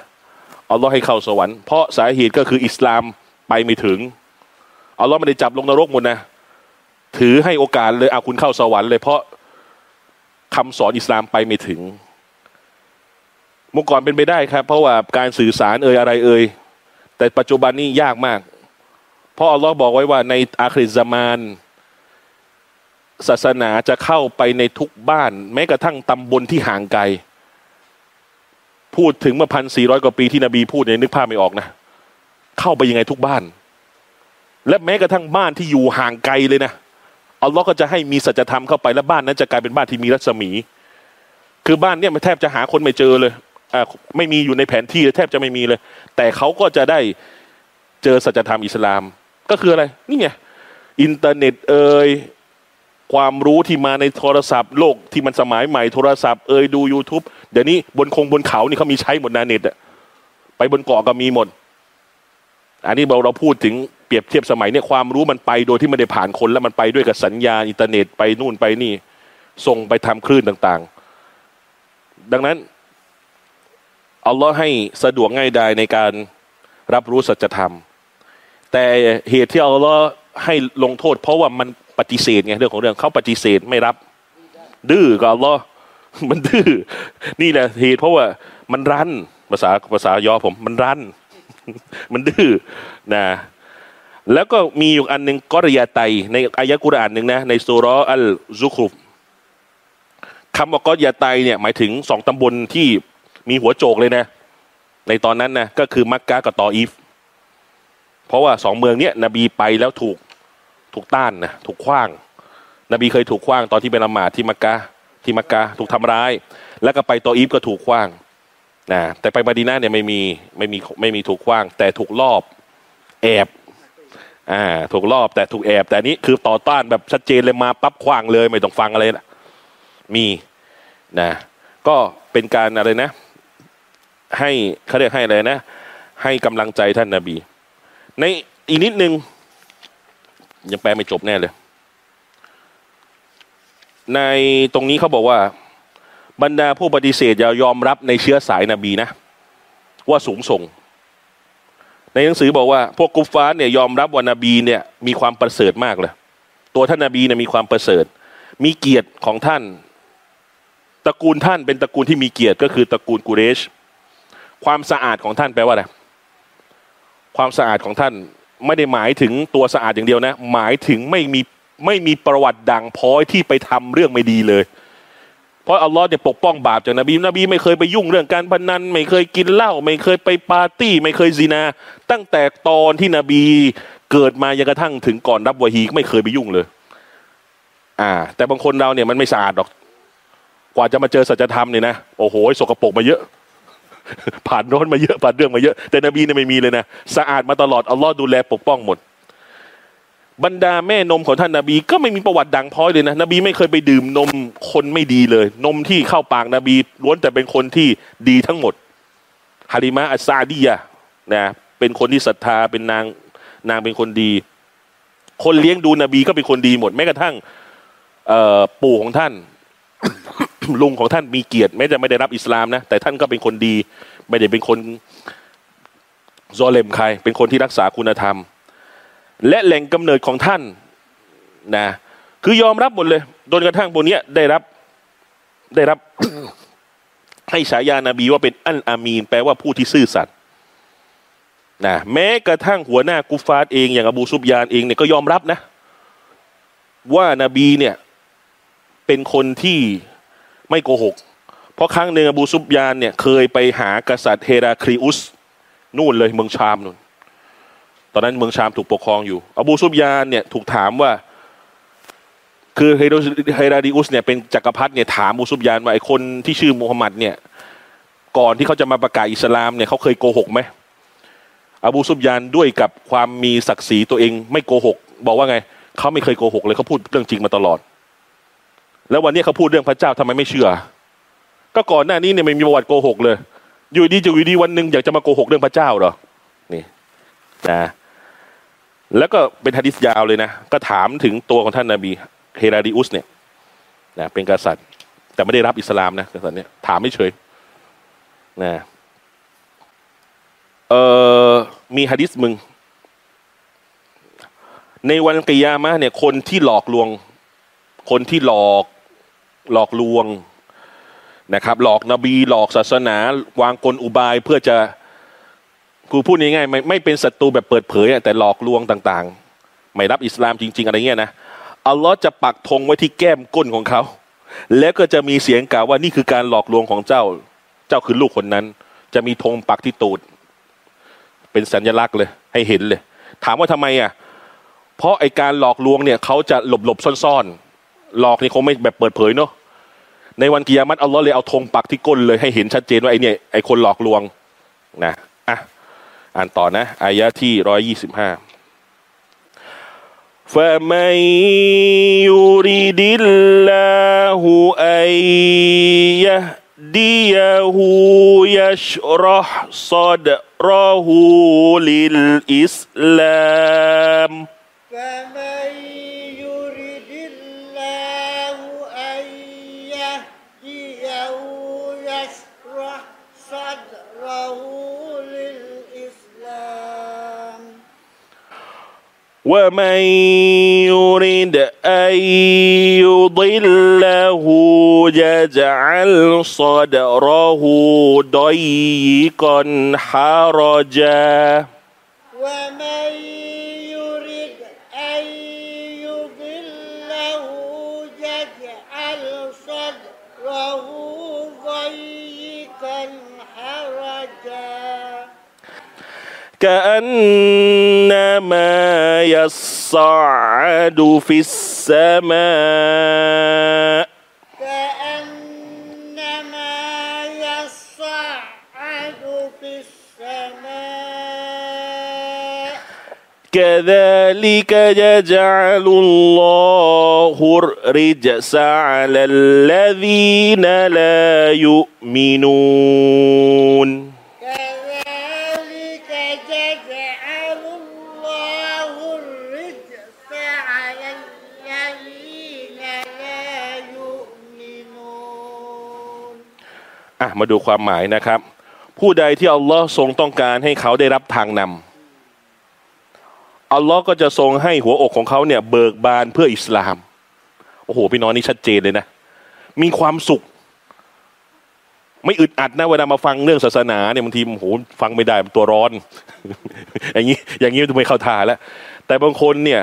อัลลอฮ์ให้เข้าสวรรค์เพราะสาเหตุก็คืออิสลามไปไม่ถึงอัลลอฮ์ไม่ได้จับลงนรกหมดนะ ถือให้โอกาสเลยเอาคุณเข้าสวรรค์เลยเพราะคำสอนอิสลามไปไม่ถึงเมื่อก่อนเป็นไปได้ครับ เพราะว่าการสื่อสารเอ่ยอะไรเอ่ยแต่ปัจจุบันนี้ยากมาก เพราะอัลลอฮ์บอกไว้ว่าในอาคริซามานศาสนาจะเข้าไปในทุกบ้าน แม้กระทั่งตำบลที่ห่างไกล พูดถึงเมื่อพันสี่ร้อยกว่าปีที่นบีพูดเนี่ยนึกภาพไม่ออกนะ เข้าไปยังไงทุกบ้าน และแม้กระทั่งบ้านที่อยู่ห่างไกลเลยนะ อัลลอฮ์ก็จะให้มีสัจธรรมเข้าไปและบ้านนั้นจะกลายเป็นบ้านที่มีรัศมี คือบ้านเนี่ยมันแทบจะหาคนไม่เจอเลยอ่าไม่มีอยู่ในแผนที่แทบจะไม่มีเลย แต่เขาก็จะได้เจอสัจธรรมอิสลาม ก็คืออะไร นี่ไงอินเทอร์เน็ตเอ่ยความรู้ที่มาในโทรศัพท์ โลกที่มันสมัยใหม่โทรศัพท์เอ่ยดู YouTube เดี๋ยวนี้บนคงบนเขานี่เขามีใช้หมดนะเน็ตอะไปบนเกาะก็มีหมด อันนี้เราเราพูดถึง เปรียบเทียบสมัยเนี่ยความรู้มันไปโดยที่ไม่ได้ผ่านคนแล้วมันไปด้วยกับสัญญาณอินเทอร์เน็ตไปนู่นไปนี่ ส่งไปทำคลื่นต่างๆ ดังนั้นอัลลอฮ์ให้สะดวกง่ายดายในการรับรู้สัจธรรม แต่เหตุที่อัลลอฮ์ให้ลงโทษ เพราะว่ามันปฏิเสธไงเรื่องของเรื่องเขาปฏิเสธไม่รับ ดื้อกับอัลลอฮ์มันดื้อนี่แหละเหตุเพราะว่ามันรั้นภาษาภาษายอผม มันรั้น มันดื้อนะ แล้วก็มีอยู่อันหนึ่งกอริยาไตในอายะกุรอานหนึ่งนะในสุราะห์อัลซุครุฟคำว่ากอริยาไตเนี่ยหมายถึงสองตำบลที่มีหัวโจกเลยนะ ในตอนนั้นนะก็คือมักกะกับตออีฟ เพราะว่าสองเมืองเนี้ยนบีไปแล้วถูกถูกต้านนะถูกขว้าง นบีเคยถูกขว้างตอนที่เป็นละหมาดที่มักกะที่มักกะถูกทำร้าย แล้วก็ไปตออีฟก็ถูกขว้างนะแต่ไปมาดีนาเนี่ยไม่มีไม่มีไม่มีถูกขว้าง แต่ถูกลอบแอบ อ่าถูกลอบแต่ถูกแอบแต่นี้คือต่อต้านแบบชัดเจนเลยมาปั๊บขว้างเลยไม่ต้องฟังอะไรนะมีนะก็เป็นการอะไรนะ ให้เขาเรียกให้อะไรนะ ให้กำลังใจท่านนาบี ในอีกนิดนึง ยังแปลไม่จบแน่เลย ในตรงนี้เขาบอกว่า บรรดาผู้ปฏิเสธอย่ายอมรับในเชื้อสายนบีนะ ว่าสูงส่ง ในหนังสือบอกว่าพวกกุฟฟาร์เนี่ยยอมรับว่านบีเนี่ยมีความประเสริฐมากเลย ตัวท่านนาบีเนี่ยมีความประเสริฐ มีเกียรติของท่าน ตระกูลท่านเป็นตระกูลที่มีเกียรติก็คือตระกูลกุเรช ความสะอาดของท่านแปลว่าอะไรความสะอาดของท่านไม่ได้หมายถึงตัวสะอาดอย่างเดียวนะ หมายถึงไม่มีไม่มีประวัติดังพ้อยที่ไปทำเรื่องไม่ดีเลย เพราะอัลลอฮ์เนี่ยปกป้องบาปจากนบีนบีไม่เคยไปยุ่งเรื่องการพนัน ไม่เคยกินเหล้าไม่เคยไปปาร์ตี้ ไม่เคยซีนา ตั้งแต่ตอนที่นบีเกิดมายังกระทั่งถึงก่อนรับวะฮีไม่เคยไปยุ่งเลย อ่า แต่บางคนเราเนี่ยมันไม่สะอาดหรอก กว่าจะมาเจอสัจธรรมเนี่ยนะโอ้โหสกปรกมาเยอะ ผ่านร้อนมาเยอะผ่านเรื่องมาเยอะ แต่นบีเนี่ยไม่มีเลยนะสะอาดมาตลอดอัลลอฮ์ดูแลปกป้องหมดบรรดาแม่นมของท่านนาบีก็ไม่มีประวัติดังพร้อยเลยนะนบีไม่เคยไปดื่มนมคนไม่ดีเลย นมที่เข้าปากนบีล้วนแต่เป็นคนที่ดีทั้งหมดฮาริมะอัสซาดียะนะ เป็นคนที่ศรัทธาเป็นนางนางเป็นคนดี คนเลี้ยงดูนบีก็เป็นคนดีหมดแม้กระทั่งปู่ของท่าน ลุงของท่านมีเกียรติแม้จะไม่ได้รับอิสลามนะแต่ท่านก็เป็นคนดี ไม่ได้เป็นคนซอเลมใคร เป็นคนที่รักษาคุณธรรม และแหล่งกำเนิดของท่านนะคือยอมรับหมดเลยจนกระทั่งบนเนี้ยได้รับได้รับให้ฉายานาบีว่าเป็นอัลอามีน แปลว่าผู้ที่ซื่อสัตย์ นะแม้กระทั่งหัวหน้ากุฟาร์เองอย่างอบูซุบยานเองเนี่ยก็ยอมรับนะ ว่านาบีเนี่ยเป็นคนที่ไม่โกหก เพราะครั้งหนึ่งอบูซุบยานเนี่ยเคยไปหากษัตริย์เฮราคลีอุสนู่นเลยเมืองชามนู่นตอนนั้นเมืองชามถูกปกครองอยู่ อบูซุบยานเนี่ยถูกถามว่า คือเฮโรเฮราดิอุสเนี่ยเป็นจักรพรรดิเนี่ยถามอบูซุบยานว่าไอ้คนที่ชื่อมูฮัมหมัดเนี่ย ก่อนที่เขาจะมาประกาศอิสลามเนี่ยเขาเคยโกหกไหม อบูซุบยานด้วยกับความมีศักดิ์ศรีตัวเอง ไม่โกหก บอกว่าไงเขาไม่เคยโกหกเลยเขาพูดเรื่องจริงมาตลอด แล้ววันนี้เขาพูดเรื่องพระเจ้าทำไมไม่เชื่อ ก็ก่อนหน้านี้เนี่ยไม่มีประวัติโกหกเลย อยู่ดีจะอยู่ดีวันหนึ่งอยากจะมาโกหกเรื่องพระเจ้าเหรอนี่นะแล้วก็เป็นฮะดิษยาวเลยนะ ก็ถามถึงตัวของท่านนาบีเฮราดิอุสเนี่ยนะเป็นกษัตริย์ แต่ไม่ได้รับอิสลามนะกษัตริย์เนี่ยถามไม่เฉยนะ เออมีฮะดิษมึง ในวันกิยามะเนี่ย คนที่หลอกลวง คนที่หลอกหลอกลวงนะครับ หลอกนบี หลอกศาสนา วางกลอุบายเพื่อจะกูพูดง่ายๆไม่ไม่เป็นศัตรูแบบเปิดเผยแต่หลอกลวงต่าง ๆ ไม่รับอิสลามจริง ๆ อะไรเงี้ยนะอัลลอฮ์จะปักธงไว้ที่แก้มก้นของเขา แล้วก็จะมีเสียงกล่าวว่านี่คือการหลอกลวงของเจ้า เจ้าคือลูกคนนั้น จะมีธงปักที่ตูด เป็นสัญลักษณ์เลย ให้เห็นเลย ถามว่าทำไมอ่ะ เพราะไอการหลอกลวงเนี่ยเขาจะหลบหลบๆซ่อนๆ หลอกนี่คงไม่แบบเปิดเผยเนาะ ในวันกิยามัตอัลลอฮ์เลยเอาธงปักที่ก้นเลยให้เห็นชัดเจนว่าไอเนี่ยไอคนหลอกลวงนะอ่ะอ่านต่อนะอายะที่ร้อยยี่สิบห้า فمن يريد الله أن يهديه يشرح صدره للإسلام. فمن ومن يرد أن يضله يجعل صدره ضيقا حرجا. كأنما يصعد في السماء. كأنما يصعد في السماء. كذلك يجعل الله الرجس على الذين لا يؤمنون. มาดูความหมายนะครับ ผู้ใดที่อัลลอฮ์ทรงต้องการให้เขาได้รับทางนำอัลลอฮ์ก็จะทรงให้หัวอกของเขาเนี่ยเบิกบานเพื่ออิสลาม โอ้โหพี่น้องนี่ชัดเจนเลยนะ มีความสุข ไม่อึดอัดนะเวลามาฟังเรื่องศาสนาเนี่ยบางทีโอ้โหฟังไม่ได้ตัวร้อน อย่างนี้อย่างนี้ไม่เข้าท่าแล้ว แต่บางคนเนี่ย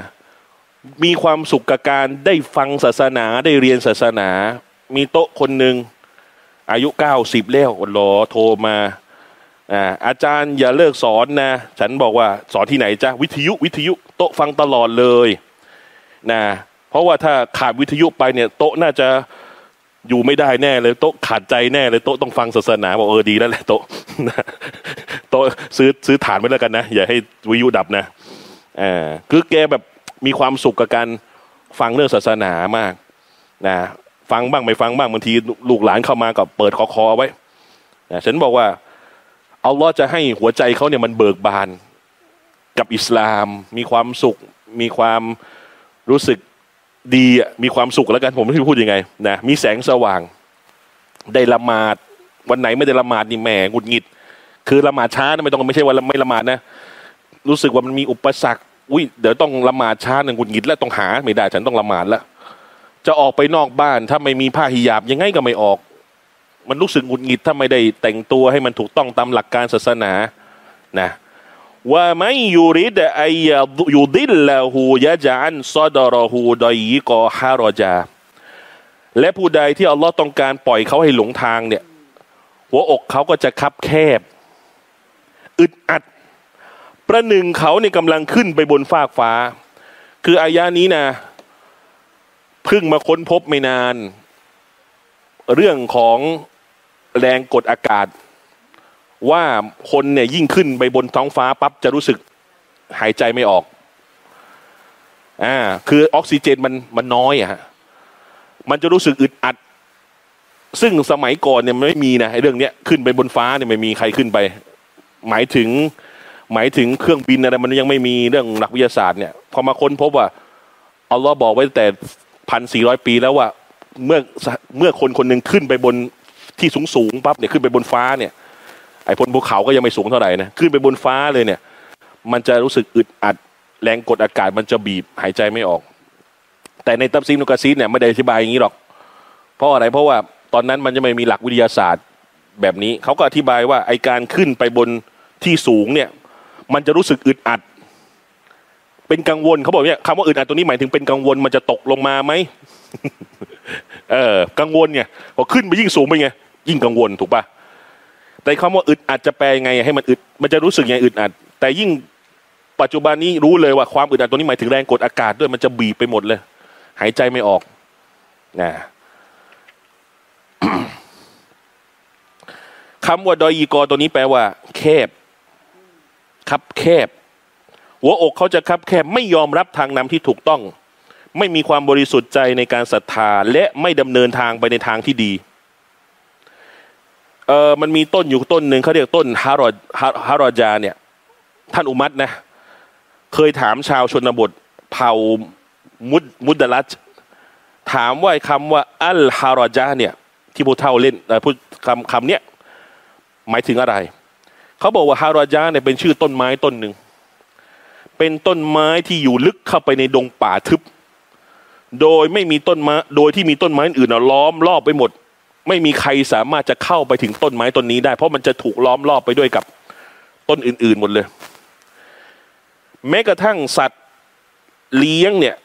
มีความสุขกับการได้ฟังศาสนาได้เรียนศาสนา มีโต๊ะคนหนึ่ง อายุเก้าสิบแล้วรอโทรมาอ่าอาจารย์อย่าเลิกสอนนะ ฉันบอกว่าสอนที่ไหนจ้ะวิทยุวิทยุโต๊ะฟังตลอดเลยนะเพราะว่าถ้าขาดวิทยุไปเนี่ยโต๊ะน่าจะอยู่ไม่ได้แน่เลยโต๊ะขาดใจแน่เลยโต๊ะต้องฟังศาสนาบอกเออดีแล้วแหละโต๊ะโต๊ะซื้อซื้อฐานไว้แล้วกันนะ อย่าให้วิทยุดับนะอ่าคือแกแบบมีความสุขกับการฟังเรื่องศาสนามากนะ ฟังบ้างไม่ฟังบ้างบางทีลูกหลานเข้ามาก็เปิดคอคอไว้นะฉันบอกว่าอัลลอฮ์จะให้หัวใจเขาเนี่ยมันเบิกบานกับอิสลาม มีความสุข มีความรู้สึกดีมีความสุขแล้วกันผมไม่รู้พูดยังไงนะมีแสงสว่าง ได้ละหมาด วันไหนไม่ได้ละหมาดนี่แหมหงุดหงิด คือละหมาดช้านะไม่ต้องไม่ใช่ว่าไม่ละหมาดนะ รู้สึกว่ามันมีอุปสรรคอุ้ยเดี๋ยวต้องละหมาดช้าเนี่ยหงุดหงิดแล้วต้องหาไม่ได้ฉันต้องละหมาดแล้ว จะออกไปนอกบ้าน ถ้าไม่มีผ้าฮิญาบยังไงก็ไม่ออก มันรู้สึกหงุดหงิดถ้าไม่ได้แต่งตัวให้มันถูกต้องตามหลักการศาสนานะว่าไม่ยูริดไอยยูดิลละหูยะจันซอดรหูดอยกอฮารอจา และผู้ใดที่อัลลอฮ์ต้องการปล่อยเขาให้หลงทางเนี่ย หัวอกเขาก็จะคับแคบ อึดอัด ประหนึ่งเขาเนี่ยกำลังขึ้นไปบนฟากฟ้า คืออายะนี้นะ พิ่งมาค้นพบไม่นาน เรื่องของแรงกดอากาศ ว่าคนเนี่ยยิ่งขึ้นไปบนท้องฟ้าปั๊บจะรู้สึกหายใจไม่ออกอ่าคือออกซิเจนมันมันน้อยอะฮะมันจะรู้สึกอึดอัด ซึ่งสมัยก่อนเนี่ยมันไม่มีนะเรื่องเนี้ยขึ้นไปบนฟ้าเนี่ยไม่มีใครขึ้นไป หมายถึงหมายถึงเครื่องบินอะไรมันยังไม่มีเรื่องหลักวิทยาศาสตร์เนี่ยพอมาค้นพบว่าอัลลอฮ์บอกไว้แต่ พันสี่ร้อยปีแล้วว่าเมื่อเมื่อคนคนหนึ่งขึ้นไปบนที่สูงสูงปั๊บเนี่ยขึ้นไปบนฟ้าเนี่ย ไอ้พนภูเขาก็ยังไม่สูงเท่าไหร่นะขึ้นไปบนฟ้าเลยเนี่ย มันจะรู้สึกอึดอัดแรงกดอากาศมันจะบีบหายใจไม่ออก แต่ในตับซีนุกาซีเนี่ยไม่ได้อธิบายอย่างนี้หรอก เพราะอะไรเพราะว่าตอนนั้นมันจะไม่มีหลักวิทยาศาสตร์แบบนี้เขาก็อธิบายว่าไอการขึ้นไปบนที่สูงเนี่ย มันจะรู้สึกอึดอัด เป็นกังวลเขาบอกเนี่ยคำว่าอึดอัดตัวนี้หมายถึงเป็นกังวลมันจะตกลงมาไหมเออกังวลไงพอขึ้นไปยิ่งสูงไปไงยิ่งกังวลถูกปะแต่คำว่าอึดอัดจะแปลยังไง ให้มันอึดมันจะรู้สึกยังไงอึดอัด แต่ยิ่งปัจจุบันนี้รู้เลยว่าความอึดอัดตัวนี้หมายถึงแรงกดอากาศด้วยมันจะบีบไปหมดเลย หายใจไม่ออกนะคำว่าดอยอีกอตัวนี้แปลว่า แคบคับแคบ หัวอกเขาจะคับแคบไม่ยอมรับทางนำที่ถูกต้อง ไม่มีความบริสุทธิ์ใจในการศรัทธาและไม่ดำเนินทางไปในทางที่ดีเออมันมีต้นอยู่ต้นหนึ่งเขาเรียกต้นฮารอดฮารอจาเนี่ย ท่านอุมัตนะ เคยถามชาวชนบทเผ่ามุดมุดดลัชถามว่าคำว่า อัลฮารอจาเนี่ย ที่ผู้เท่าเล่นพูดคำคำเนี้ยหมายถึงอะไร เขาบอกว่าฮารอจาเนี่ยเป็นชื่อต้นไม้ต้นหนึ่ง เป็นต้นไม้ที่อยู่ลึกเข้าไปในดงป่าทึบ โดยไม่มีต้นไม้โดยที่มีต้นไม้อื่นล้อมรอบไปหมด ไม่มีใครสามารถจะเข้าไปถึงต้นไม้ต้นนี้ได้ เพราะมันจะถูกล้อมรอบไปด้วยกับต้นอื่น ๆ หมดเลย แม้กระทั่งสัตว์เลี้ยงเนี่ย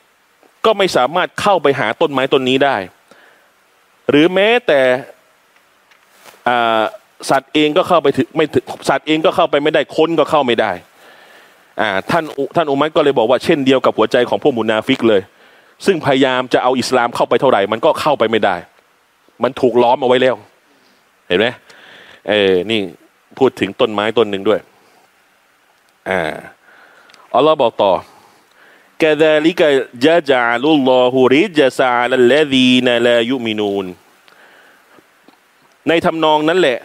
ก็ไม่สามารถเข้าไปหาต้นไม้ต้นนี้ได้ หรือแม้แต่สัตว์เองก็เข้าไปถึงไม่ถึงสัตว์เองก็เข้าไปไม่ได้คนก็เข้าไม่ได้ อ่า ท่านท่านอุมัยก็เลยบอกว่าเช่นเดียวกับหัวใจของพวกมุนาฟิกเลย ซึ่งพยายามจะเอาอิสลามเข้าไปเท่าไหร่ มันก็เข้าไปไม่ได้ มันถูกล้อมเอาไว้แล้ว เห็นไหมเออนี่พูดถึงต้นไม้ต้นหนึ่งด้วย อ่าอัลลอฮ์บอกต่อ كذلك يجعل الله رجس على الذين لا يؤمنون ในทำนองนั้นแหละ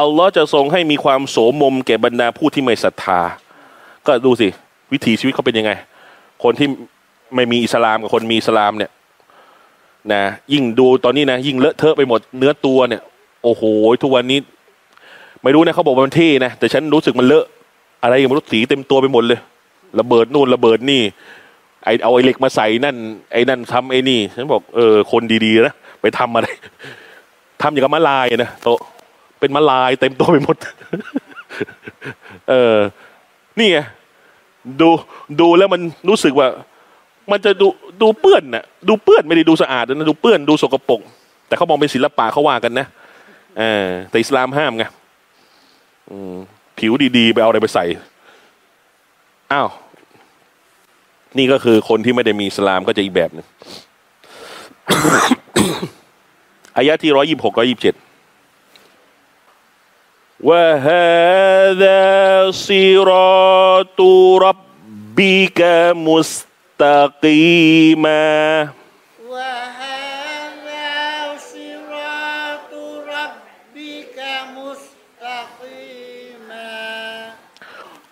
อัลลอฮ์จะทรงให้มีความโสมมแก่บรรดาผู้ที่ไม่ศรัทธา ก็ดูสิ วิถีชีวิตเขาเป็นยังไง คนที่ไม่มีอิสลามกับคนมีอิสลามเนี่ย นะยิ่งดูตอนนี้นะ ยิ่งเลอะเทอะไปหมดเนื้อตัวเนี่ย โอ้โหทุกวันนี้ ไม่รู้นะเขาบอกว่ามันเท่นะแต่ฉันรู้สึกมันเลอะ อะไรอย่างมันรูดสีเต็มตัวไปหมดเลยระเบิดนู่นระเบิดนี่ ไอเอาไอเหล็กมาใส่นั่น ไอนั่นทำไอนี่ฉันบอกเออคนดีๆนะไปทำอะไรทำอย่างกับมะลายนะโตเป็นมะลายเต็มตัวไปหมด เออ นี่ไงดูดูแล้วมันรู้สึกว่า มันจะดูดูเปื้อนน่ะดูเปื้อนไม่ได้ดูสะอาดนะดูเปื้อนดูสกปรกแต่เขามองเป็นศิลปะเขาว่ากันนะเออแต่อิสลามห้ามไงผิวดีๆ ไปเอาอะไรไปใส่อ้าวนี่ก็คือคนที่ไม่ได้มีอิสลามก็จะอีกแบบนึงอายะที่ร้อยยี่สิบหกร้อยยี่สิบเจ็ด وهذا صراط ربك مستقيما. وهذا صراط ربك مستقيما.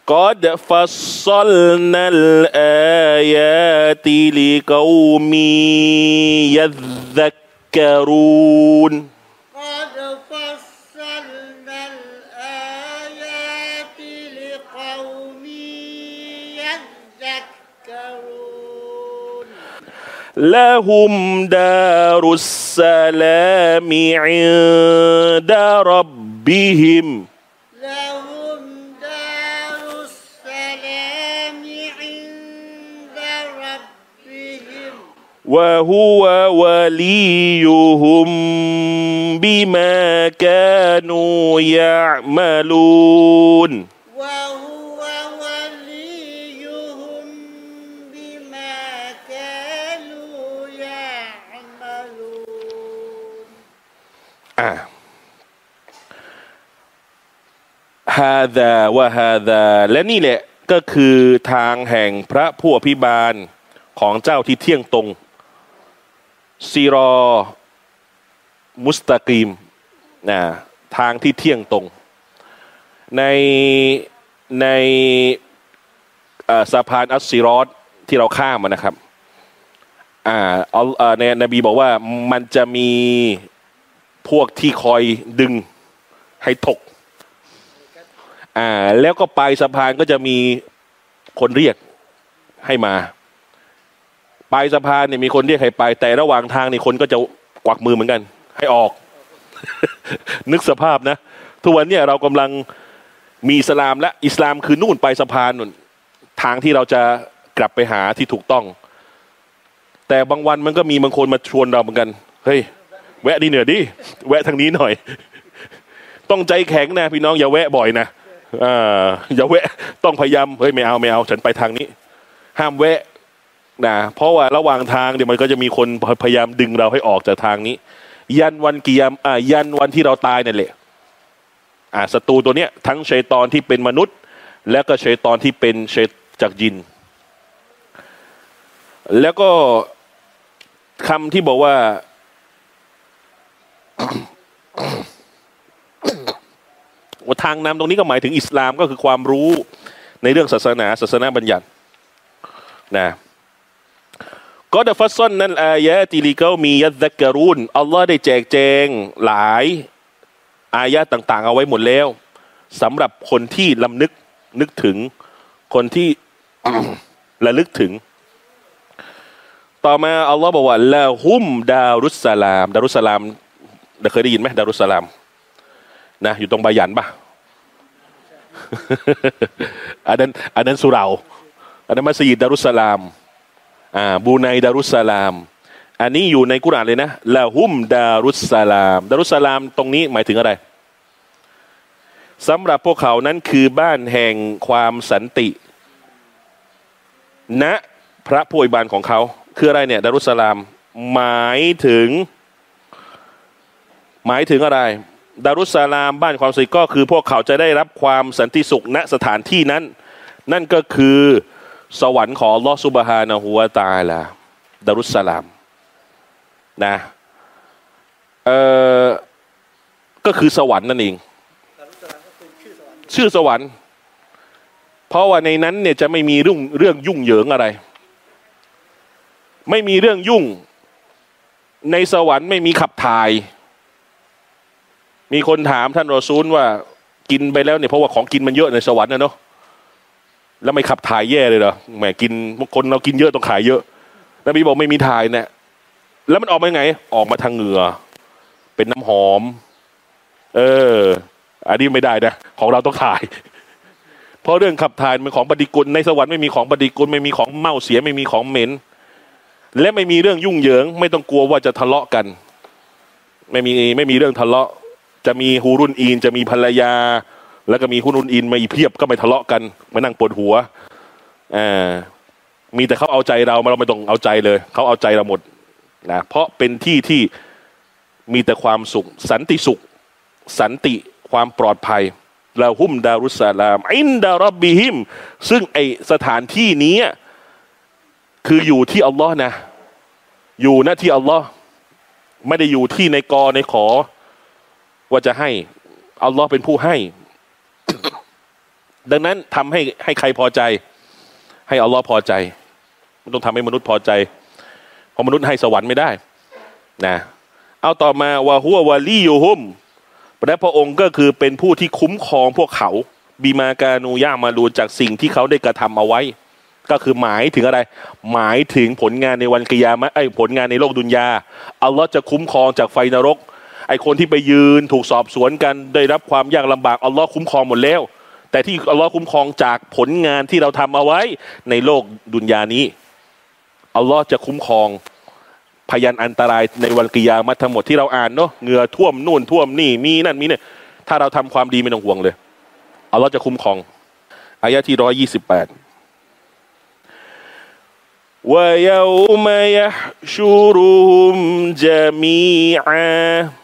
قد فصلنا الآيات لقوم يذكرون. لهم دار السلام عند ربهم. لهم دار السلام عند ربهم. وهو وليهم بما كانوا يعملون. ฮาดาวะฮาดาและนี่แหละก็คือทางแห่งพระผู้อภิบาลของเจ้าที่เที่ยงตรงซีรอมุสตากิมนะทางที่เที่ยงตรง ในในสะพานอัสซีรอดที่เราข้ามมานะครับอ่าในนบีบอกว่ามันจะมี พวกที่คอยดึงให้ถกอ่าแล้วก็ปลายสะพานก็จะมีคนเรียกให้มา ปลายสะพานเนี่ยมีคนเรียกให้ไป แต่ระหว่างทางนี่คนก็จะกวักมือเหมือนกัน ให้ออก นึกสภาพนะทุกวันเนี่ยเรากำลังมีอิสลามและอิสลามคือนู่นไปสะพานนู่นทางที่เราจะกลับไปหาที่ถูกต้อง แต่บางวันมันก็มีบางคนมาชวนเราเหมือนกัน เฮ้ย แวะดีเหนือดิแวะทางนี้หน่อย ต้องใจแข็งนะพี่น้องอย่าแวะบ่อยนะอย่าแวะต้องพยายามเฮ้ยไม่เอาไม่เอา ฉันไปทางนี้ ห้ามแวะนะเพราะว่าระหว่างทางเดี๋ยวมันก็จะมีคนพยายามดึงเราให้ออกจากทางนี้ ยันวันกิยามอ่ายันวันที่เราตายนั่นแหละอ่าศัตรูตัวเนี้ยทั้งชัยตอนที่เป็นมนุษย์ และก็ชัยตอนที่เป็นชัยจากยิน แล้วก็คำที่บอกว่า ทางนำตรงนี้ก็หมายถึงอิสลามก็คือความรู้ในเรื่องศาสนาศาสนาบัญญัตินะก็ดฟัซซอนนั้นอายะติลิกามียัตกรุนอัลลอฮ์ได้แจกแจงหลายอายะต่าง ๆ เอาไว้หมดแล้วสำหรับคนที่ลำนึกนึกถึงคนที่ระลึกถึง ต่อมาอัลลอฮ์บอกว่าละฮุมดารุสสลาม ดารุสสลาม เดาเคยได้ยินไหมดารุสสลามนะอยู่ตรงบายันปะอันนั้นอันนั้นสุราอันนั้นมัสยิดดารุสสลามอ่าบูไนดารุสสลาม อันนี้อยู่ในกุรานเลยนะละฮุมดารุสสลาม ดารุสสลามตรงนี้หมายถึงอะไรสำหรับพวกเขานั้นคือบ้านแห่งความสันติณนะพระผู้อวยบานของเขา คืออะไรเนี่ยดารุสลาม หมายถึง หมายถึงอะไร ดารุสลามบ้านความสันติก็คือพวกเขาจะได้รับความสันติสุขณสถานที่นั้น นั่นก็คือสวรรค์ของลอสุบฮานะฮัวตาลาดารุสลามนะเออก็คือสวรรค์นั่นเอง ชื่อสวรรค์ เพราะว่าในนั้นเนี่ยจะไม่มีเรื่องเรื่องยุ่งเหยิงอะไร ไม่มีเรื่องยุ่ง ในสวรรค์ไม่มีขับถ่าย มีคนถามท่านรอซูลว่ากินไปแล้วเนี่ยเพราะว่าของกินมันเยอะในสวรรค์นะเนาะแล้วไม่ขับถ่ายแย่เลยเหรอแหมกินคนเรากินเยอะต้องขายเยอะแล้วมีบอกไม่มีถ่ายเนี่ยแล้วมันออกมาไง ออกมาทางเหงื่อเป็นน้ำหอม เออ อันนี้ไม่ได้นะของเราต้องขาย เพราะเรื่องขับถ่ายมันของปฏิกลในสวรรค์ไม่มีของปฏิกลไม่มีของเมาเสียไม่มีของเหม็น และไม่มีเรื่องยุ่งเหยิง ไม่ต้องกลัวว่าจะทะเลาะกัน ไม่มีไม่มีเรื่องทะเลาะ จะมีฮูรุนอีนจะมีภรรยา แล้วก็มีฮูรุนอีนมาอีเพียบก็ไม่ทะเลาะกันมานั่งปวดหัวอ่ามีแต่เขาเอาใจเราเราไม่ต้องเอาใจเลยเขาเอาใจเราหมดนะเพราะเป็นที่ที่มีแต่ความสุข สันติสุข สันติความปลอดภัยลาหุมดารุสลามอินดารบบิฮิม ซึ่งไอสถานที่นี้คืออยู่ที่อัลลอฮ์นะ อยู่หน้าที่อัลลอฮ์ไม่ได้อยู่ที่ในกอในขอ ว่าจะให้อัลลอฮ์เป็นผู้ให้ ดังนั้นทำให้ให้ใครพอใจ ให้อัลลอฮ์พอใจมันต้องทำให้มนุษย์พอใจเพราะมนุษย์ให้สวรรค์ไม่ได้ นะ เอาต่อมาวาหัววาลียูฮุมและพระองค์ก็คือเป็นผู้ที่คุ้มครองพวกเขาบีมาการูย่ามาดูจากสิ่งที่เขาได้กระทำเอาไว้ ก็คือหมายถึงอะไร หมายถึงผลงานในวันกิยามะไอผลงานในโลกดุนยาอัลลอฮ์จะคุ้มครองจากไฟนรก ไอคนที่ไปยืนถูกสอบสวนกันได้รับความยากลำบากอัลลอฮ์คุ้มครองหมดแล้ว แต่ที่อัลลอฮ์คุ้มครองจากผลงานที่เราทำเอาไว้ ในโลกดุนยานี้อัลลอฮ์จะคุ้มครองพยันอันตรายในวันกิยามัทั้งหมดที่เราอ่านเนาะเหงื่อท่วมนู่นท่วมนี่มีนั่นมีเนี่ยถ้าเราทำความดีไม่ต้องห่วงเลยอัลลอฮ์จะคุ้มครองอายะที่ร้อยยี่สิบแปดวายามยชูรุมจามีอา ويوم يحشرهم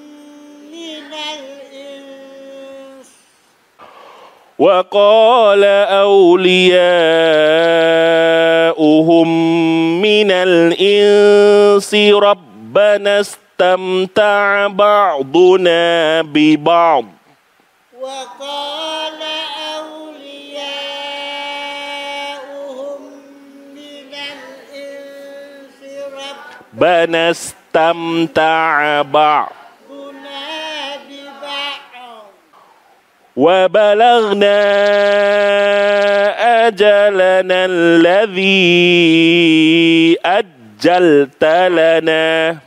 وقال أولياؤهم من الإنس ربنا استمتع بعضنا ببعض. وقال أولياؤهم من الإنس ربنا استمتع بعض. وبلغنا أجلنا الذي أجلت لنا.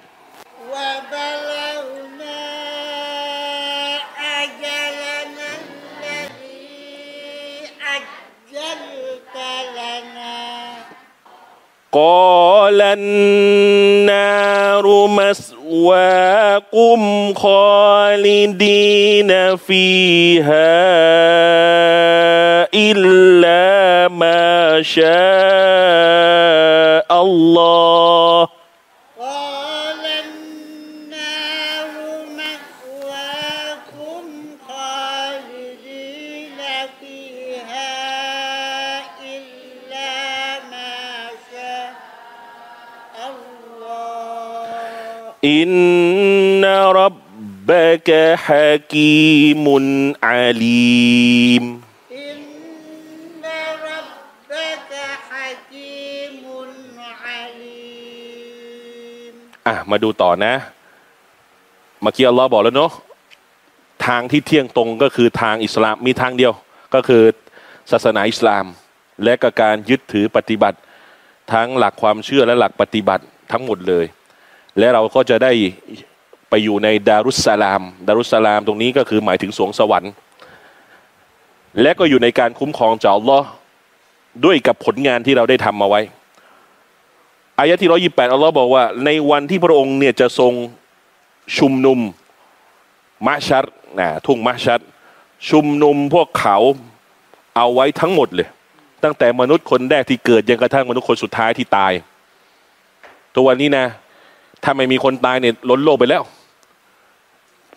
قال النار مسواكم خالدين فيها إلا ما شاء الله. إن ربك حكيم عليم إن ربك حكيم عليم อ่ะมาดูต่อนะ เมื่อกี้อัลลอฮ์บอกแล้วเนาะทางที่เที่ยงตรงก็คือทางอิสลามมีทางเดียว ก็คือศาสนาอิสลาม และก็การยึดถือปฏิบัติ ทั้งหลักความเชื่อและหลักปฏิบัติทั้งหมดเลย และเราก็จะได้ไปอยู่ในดารุสสลาม ดารุสสลามตรงนี้ก็คือหมายถึงสวงสวรรค์ และก็อยู่ในการคุ้มครองจากอัลลอฮ์ด้วยกับผลงานที่เราได้ทำมาไว้ อายะที่ร้อยี่แปดอัลลอฮ์บอกว่า ในวันที่พระองค์เนี่ยจะทรงชุมนุมมะชัดนะทุ่งมะชัด ชุมนุมพวกเขาเอาไว้ทั้งหมดเลย ตั้งแต่มนุษย์คนแรกที่เกิดยังกระทั่งมนุษย์คนสุดท้ายที่ตาย ตัววันนี้นะ ถ้าไม่มีคนตายเนี่ยล้นโลกไปแล้ว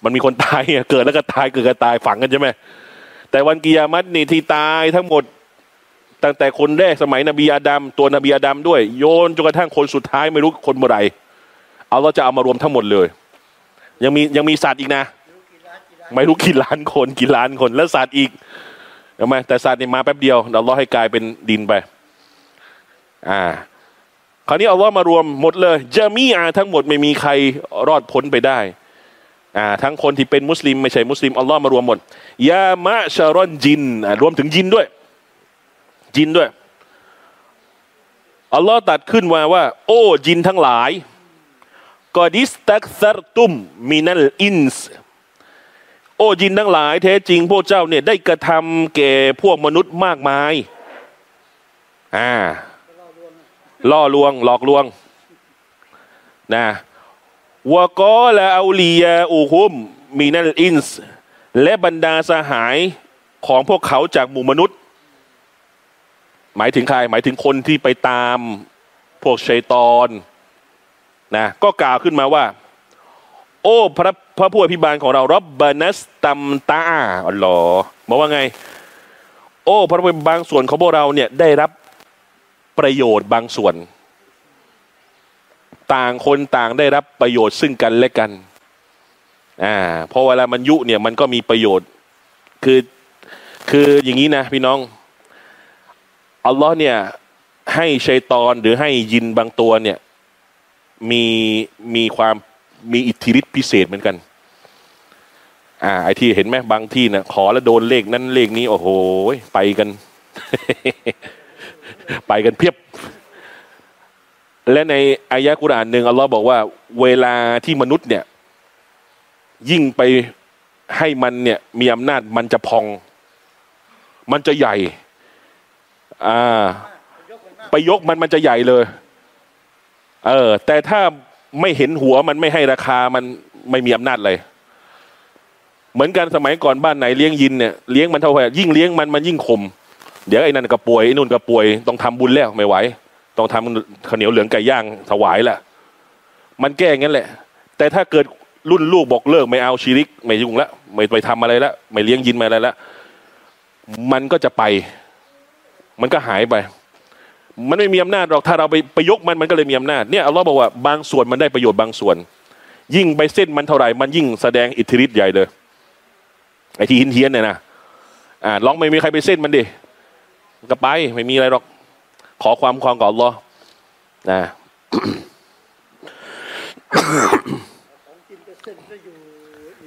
มันมีคนตายเกิดแล้วก็ตายเกิดก็ตายฝังกันใช่ไหมแต่วันกิยามัตนี่ที่ตายทั้งหมดตั้งแต่คนแรกสมัยนบีอาดัมตัวนบีอาดัมด้วย โยนจนกระทั่งคนสุดท้ายไม่รู้คนเมื่อไหร่เอาเราจะเอามารวมทั้งหมดเลย ยังมียังมีสัตว์อีกนะ ไม่รู้กี่ล้านคนกี่ล้านคนแล้วสัตว์อีกเห็นไหมแต่สัตว์นี่มาแป๊บเดียวเราล้อให้กลายเป็นดินไป อ่า คราวนี้เอาล้อมารวมหมดเลยจะมีอาทั้งหมดไม่มีใครรอดพ้นไปได้อ่าทั้งคนที่เป็นมุสลิมไม่ใช่มุสลิมอัลลอฮ์มารวมหมดยามะชารอนจินอ่ารวมถึงจินด้วยจินด้วยอัลลอฮ์ตัดขึ้นมาว่า โอ้จินทั้งหลายกอดิสตักซารตุมมินัลอินส์โอ้จินทั้งหลายแท้จริงพวกเจ้าเนี่ยได้กระทำแก่พวกมนุษย์มากมายอ่า ล่อลวง หลอกลวงนะวะกอละอาลียาอูฮุมมินัลอินส์และบรรดาสหายของพวกเขาจากหมู่มนุษย์ หมายถึงใคร หมายถึงคนที่ไปตามพวกชัยตอนนะก็กล่าวขึ้นมาว่า โอ้ พระพระผู้อภิบาลของเรารับบานัสตัมตาอัลลอบอกว่าไง โอ้ พระผู้อภิบางส่วนของพวกเราเนี่ยได้รับ ประโยชน์บางส่วน ต่างคนต่างได้รับประโยชน์ซึ่งกันและกันอ่าเพราะเวลามันยุเนี่ยมันก็มีประโยชน์คือคืออย่างนี้นะพี่น้องอัลลอฮ์เนี่ยให้ชัยตอนหรือให้ยินบางตัวเนี่ยมีมีความมีอิทธิฤทธิพิเศษเหมือนกัน อ่าไอที่เห็นไหมบางที่นะขอแล้วโดนเลขนั้นเลขนี้ โอ้โห ไปกัน ไปกันเพียบ และในอายะกุรอานหนึ่งอัลลอฮ์บอกว่า เวลาที่มนุษย์เนี่ย ยิ่งไปให้มันเนี่ย มีอำนาจมันจะพอง มันจะใหญ่ อ่า ไปยกมันมันจะใหญ่เลย เออ แต่ถ้าไม่เห็นหัวมันไม่ให้ราคามันไม่มีอำนาจเลยเหมือนกันสมัยก่อนบ้านไหนเลี้ยงยินเนี่ยเลี้ยงมันเท่าไหร่ยิ่งเลี้ยงมันมันยิ่งคม เดี๋ยวไอ้นั่นก็ป่วยไอ้นู่นก็ป่วยต้องทำบุญแล้วไม่ไหว ต้องทำข้าวเหนียวเหลืองไก่ย่างถวายแหละมันแก้งั้นแหละ แต่ถ้าเกิดรุ่นลูกบอกเลิกไม่เอาชีริก ไม่ยุ่งละไม่ไปทำอะไรละไม่เลี้ยงยินม่อะไรละมันก็จะไป มันก็หายไป มันไม่มีอำนาจหรอกถ้าเราไปไปยกมันมันก็เลยมีอำนาจเนี่ยอัลลอฮ์บอกว่าบางส่วนมันได้ประโยชน์บางส่วน ยิ่งไปเส้นมันเท่าไหร่มันยิ่งแสดงอิทธิฤทธิ์ใหญ่เลยไอ้ที่หินเทียนเนี่ยนะอ่าลองไม่มีใครไปเส้นมันดิ ก็ไปไม่มีอะไรหรอก ขอความความก่อนอัลลอฮ์นะ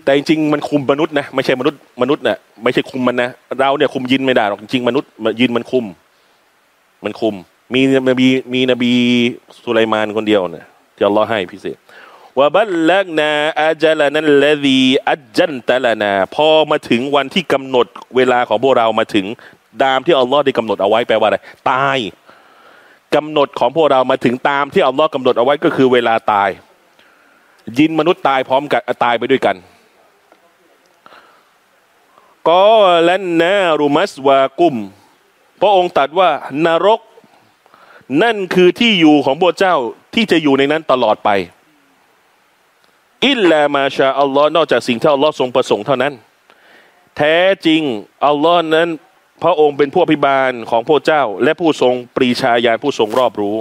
แต่จริงๆมันคุมมนุษย์นะไม่ใช่มนุษย์มนุษย์น่ะไม่ใช่คุมมันนะเราเนี่ยคุมยินไม่ได้หรอกจริงๆมนุษย์ยินมันคุม มันคุม มีนบีมีนบีสุไลมานคนเดียวเนี่ยที่อัลลอฮ์ให้พิเศษว่าบัลลักนาอาจลานันละดีอัจจันตะลานา พอมาถึงวันที่กำหนดเวลาของพวกเรามาถึง ตามที่อัลลอฮ์ได้กำหนดเอาไว้แปลว่าอะไร ตายกำหนดของพวกเรามาถึงตามที่อัลลอฮ์กำหนดเอาไว้ก็คือเวลาตาย ยินมนุษย์ตายพร้อมกันตายไปด้วยกันก็แลันนารุมัสวากุม พระองค์ตรัดว่านรก นั่นคือที่อยู่ของพระเจ้าที่จะอยู่ในนั้นตลอดไป อิลลามาชาอัลลอฮ์นอกจากสิ่งที่อัลลอฮ์ทรงประสงค์เท่านั้น แท้จริงอัลลอฮ์นั้น พระองค์เป็นผู้อภิบาลของพระเจ้า และผู้ทรงปรีชาญาณผู้ทรงรอบรู้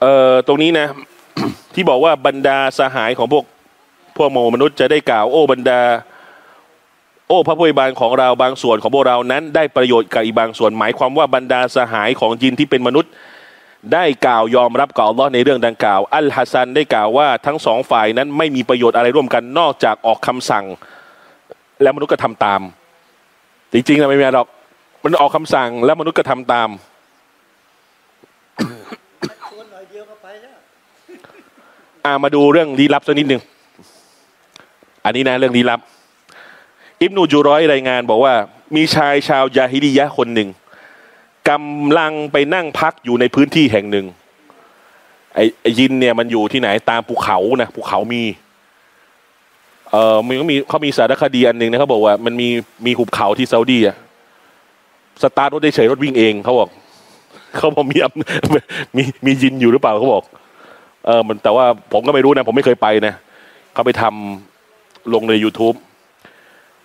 เอ่อตรงนี้นะ ที่บอกว่าบรรดาสหายของพวกพวกโมมนุษย์จะได้กล่าว โอ้บรรดา โอ้พระผู้อภิบาลของเราบางส่วนของพวกเรานั้นได้ประโยชน์กับอีกบางส่วนหมายความว่าบรรดาสหายของจินที่เป็นมนุษย์ ได้กล่าวยอมรับกับอัลลอฮ์ในเรื่องดังกล่าว อัลฮัสซันได้กล่าวว่าทั้งสองฝ่ายนั้นไม่มีประโยชน์อะไรร่วมกันนอกจากออกคำสั่ง แล้วมนุษย์ก็ทำตาม จริงๆนะไม่มีหรอก มันออกคำสั่งแล้วมนุษย์ก็ทำตามอามาดูเรื่องลี้ลับสักนิดหนึ่งอันนี้นะเรื่องลี้ลับ อิบนูจูร้อยรายงานบอกว่า มีชายชาวยาฮิดียะคนหนึ่งกำลังไปนั่งพักอยู่ในพื้นที่แห่งหนึ่งไอ้ยินเนี่ยมันอยู่ที่ไหนตามภูเขานะภูเขามี เออมันก็มีเขามีสารคดีอันหนึ่งนะเขาบอกว่ามันมีมีหุบเขาที่ซาอุดีอะสตาร์ทรถได้เฉยรถวิ่งเองเขาบอกเขาบอกมีอำมีมียินอยู่หรือเปล่าเขาบอกเออมันแต่ว่าผมก็ไม่รู้นะ ผมไม่เคยไปนะเขาไปทำลงใน YouTube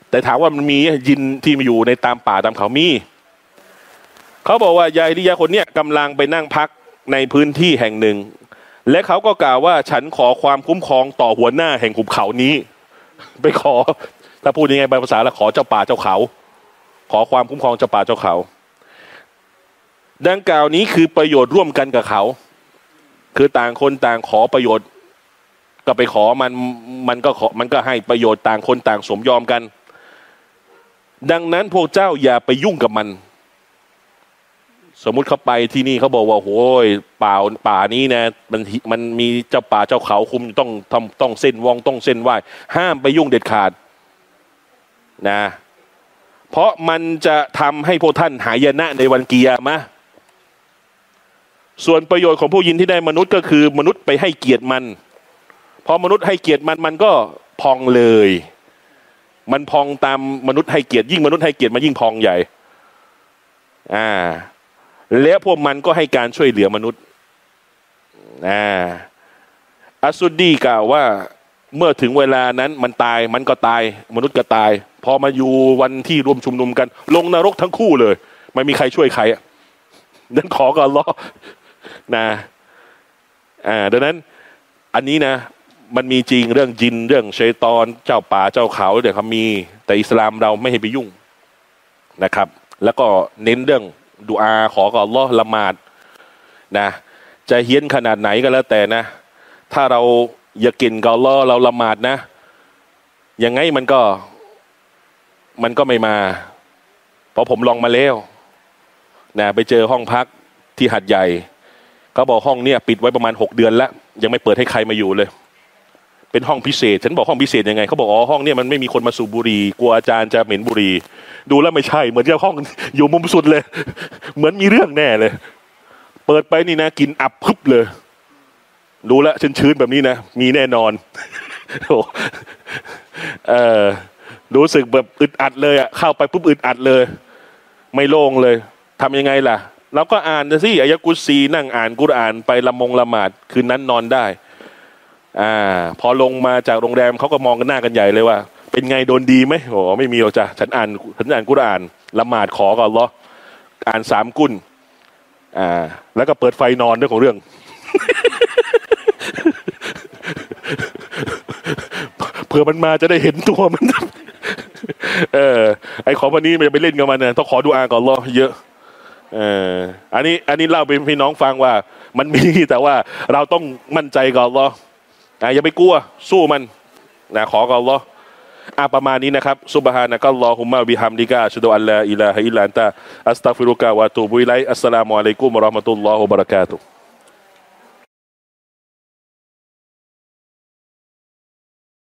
แต่ถามว่ามันมียินที่มาอยู่ในตามป่าตามเขามีเขาบอกว่ายายลิยาคนเนี้ยกำลังไปนั่งพักในพื้นที่แห่งหนึ่ง และเขาก็กล่าวว่าฉันขอความคุ้มครองต่อหัวหน้าแห่งหุบเขานี้ ไปขอ ถ้าพูดยังไงภาษาละขอเจ้าป่าเจ้าเขา ขอความคุ้มครองเจ้าป่าเจ้าเขา ดังกล่าวนี้คือประโยชน์ร่วมกันกับเขา คือต่างคนต่างขอประโยชน์ ก็ไปขอมันมันก็ขอมันก็ให้ประโยชน์ต่างคนต่างสมยอมกัน ดังนั้นพวกเจ้าอย่าไปยุ่งกับมัน สมมุติเขาไปที่นี่เขาบอกว่าโอ้ยป่าป่านี้นะมันมันมีเจ้าป่าเจ้าเขาคุมต้องทำต้องเส้นวองต้องเส้นไหวห้ามไปยุ่งเด็ดขาดนะ เพราะมันจะทำให้พวกท่านหายนะในวันกียามะส่วนประโยชน์ของผู้ยินที่ได้มนุษย์ก็คือ มนุษย์ไปให้เกียรติมันพอมนุษย์ให้เกียรติมันมันก็พองเลย มันพองตามมนุษย์ให้เกียรติยิ่งมนุษย์ให้เกียรติมันยิ่งพองใหญ่ อ่า แล้วพวกมันก็ให้การช่วยเหลือมนุษย์อ่าอัสซุดดีกล่าวว่าเมื่อถึงเวลานั้นมันตายมันก็ตาย มนุษย์ก็ตาย พอมาอยู่วันที่รวมชุมนุมกัน ลงนรกทั้งคู่เลย ไม่มีใครช่วยใครอะนั้นขอกับอัลลอนะอ่าดังนั้นอันนี้นะ มันมีจริงเรื่องจินเรื่องชัยตอนเจ้าป่าเจ้าเขาเดี๋ยวเขามี แต่อิสลามเราไม่ให้ไปยุ่งนะครับ แล้วก็เน้นเรื่อง ดูอาขอกับอัลลอฮ์ละหมาดนะจะเฮี้ยนขนาดไหนก็แล้วแต่นะ ถ้าเราอย่ากินกับอัลลอฮ์เราละหมาดนะยังไงมันก็มันก็ไม่มา เพราะผมลองมาแล้วนะไปเจอห้องพักที่หัดใหญ่เขาบอกห้องเนี่ย ปิดไว้ประมาณหกเดือนแล้ว ยังไม่เปิดให้ใครมาอยู่เลย เป็นห้องพิเศษ ฉันบอกห้องพิเศษยังไงเขาบอกอ๋อห้องเนี่ยมันไม่มีคนมาสูบบุหรี่กลัวอาจารย์จะเหม็นบุหรี่ดูแล้วไม่ใช่ เหมือนจะห้องอยู่มุมสุดเลย เหมือนมีเรื่องแน่เลย เปิดไปนี่นะกินอับพึบเลย รู้แล้วชื้นๆแบบนี้นะมีแน่นอนโอ้เออรู้สึกแบบอึดอัดเลยอะเข้าไปปุ๊บอึดอัดเลย ไม่โล่งเลยทำยังไงล่ะเราก็อ่านนะสิอายกุซีนั่งอ่านกุรอานไปละมงละหมาดคืนนั้นนอนได้ อ่าพอลงมาจากโรงแรมเขาก็มองกันหน้ากันใหญ่เลยว่า เป็นไงโดนดีไหมโอ้ไม่มีหรอกจ้ะฉันอ่านฉันอ่านกุรอานละหมาดขอก่อนเหรออ่านสามกุนอ่า แล้วก็เปิดไฟนอนเรื่องของเรื่อง เผื่อมันมาจะได้เห็นตัวมัน เออ ไอของวันนี้มันจะไปเล่นกับมันเนี่ยต้องขอดูอาก่อนรอเยอะ เออ อันนี้ อันนี้เล่าเป็นพี่น้องฟังว่า มันมีแต่ว่าเราต้องมั่นใจก่อนรอ อ่าอย่าไปกลัว สู้มันนะขอก่อนรออ่าประมาณนี้นะครับซุบฮานะกัลลอฮุมมะบิฮัมดิกะชุดอัลลาอิลาฮะอิลลันตะอัสตัฟิรุกะวะตูบุอิลัยอัสสลามุอะลัยกุมวะเราะห์มะตุลลอฮิวะบะเราะกาตุฮ์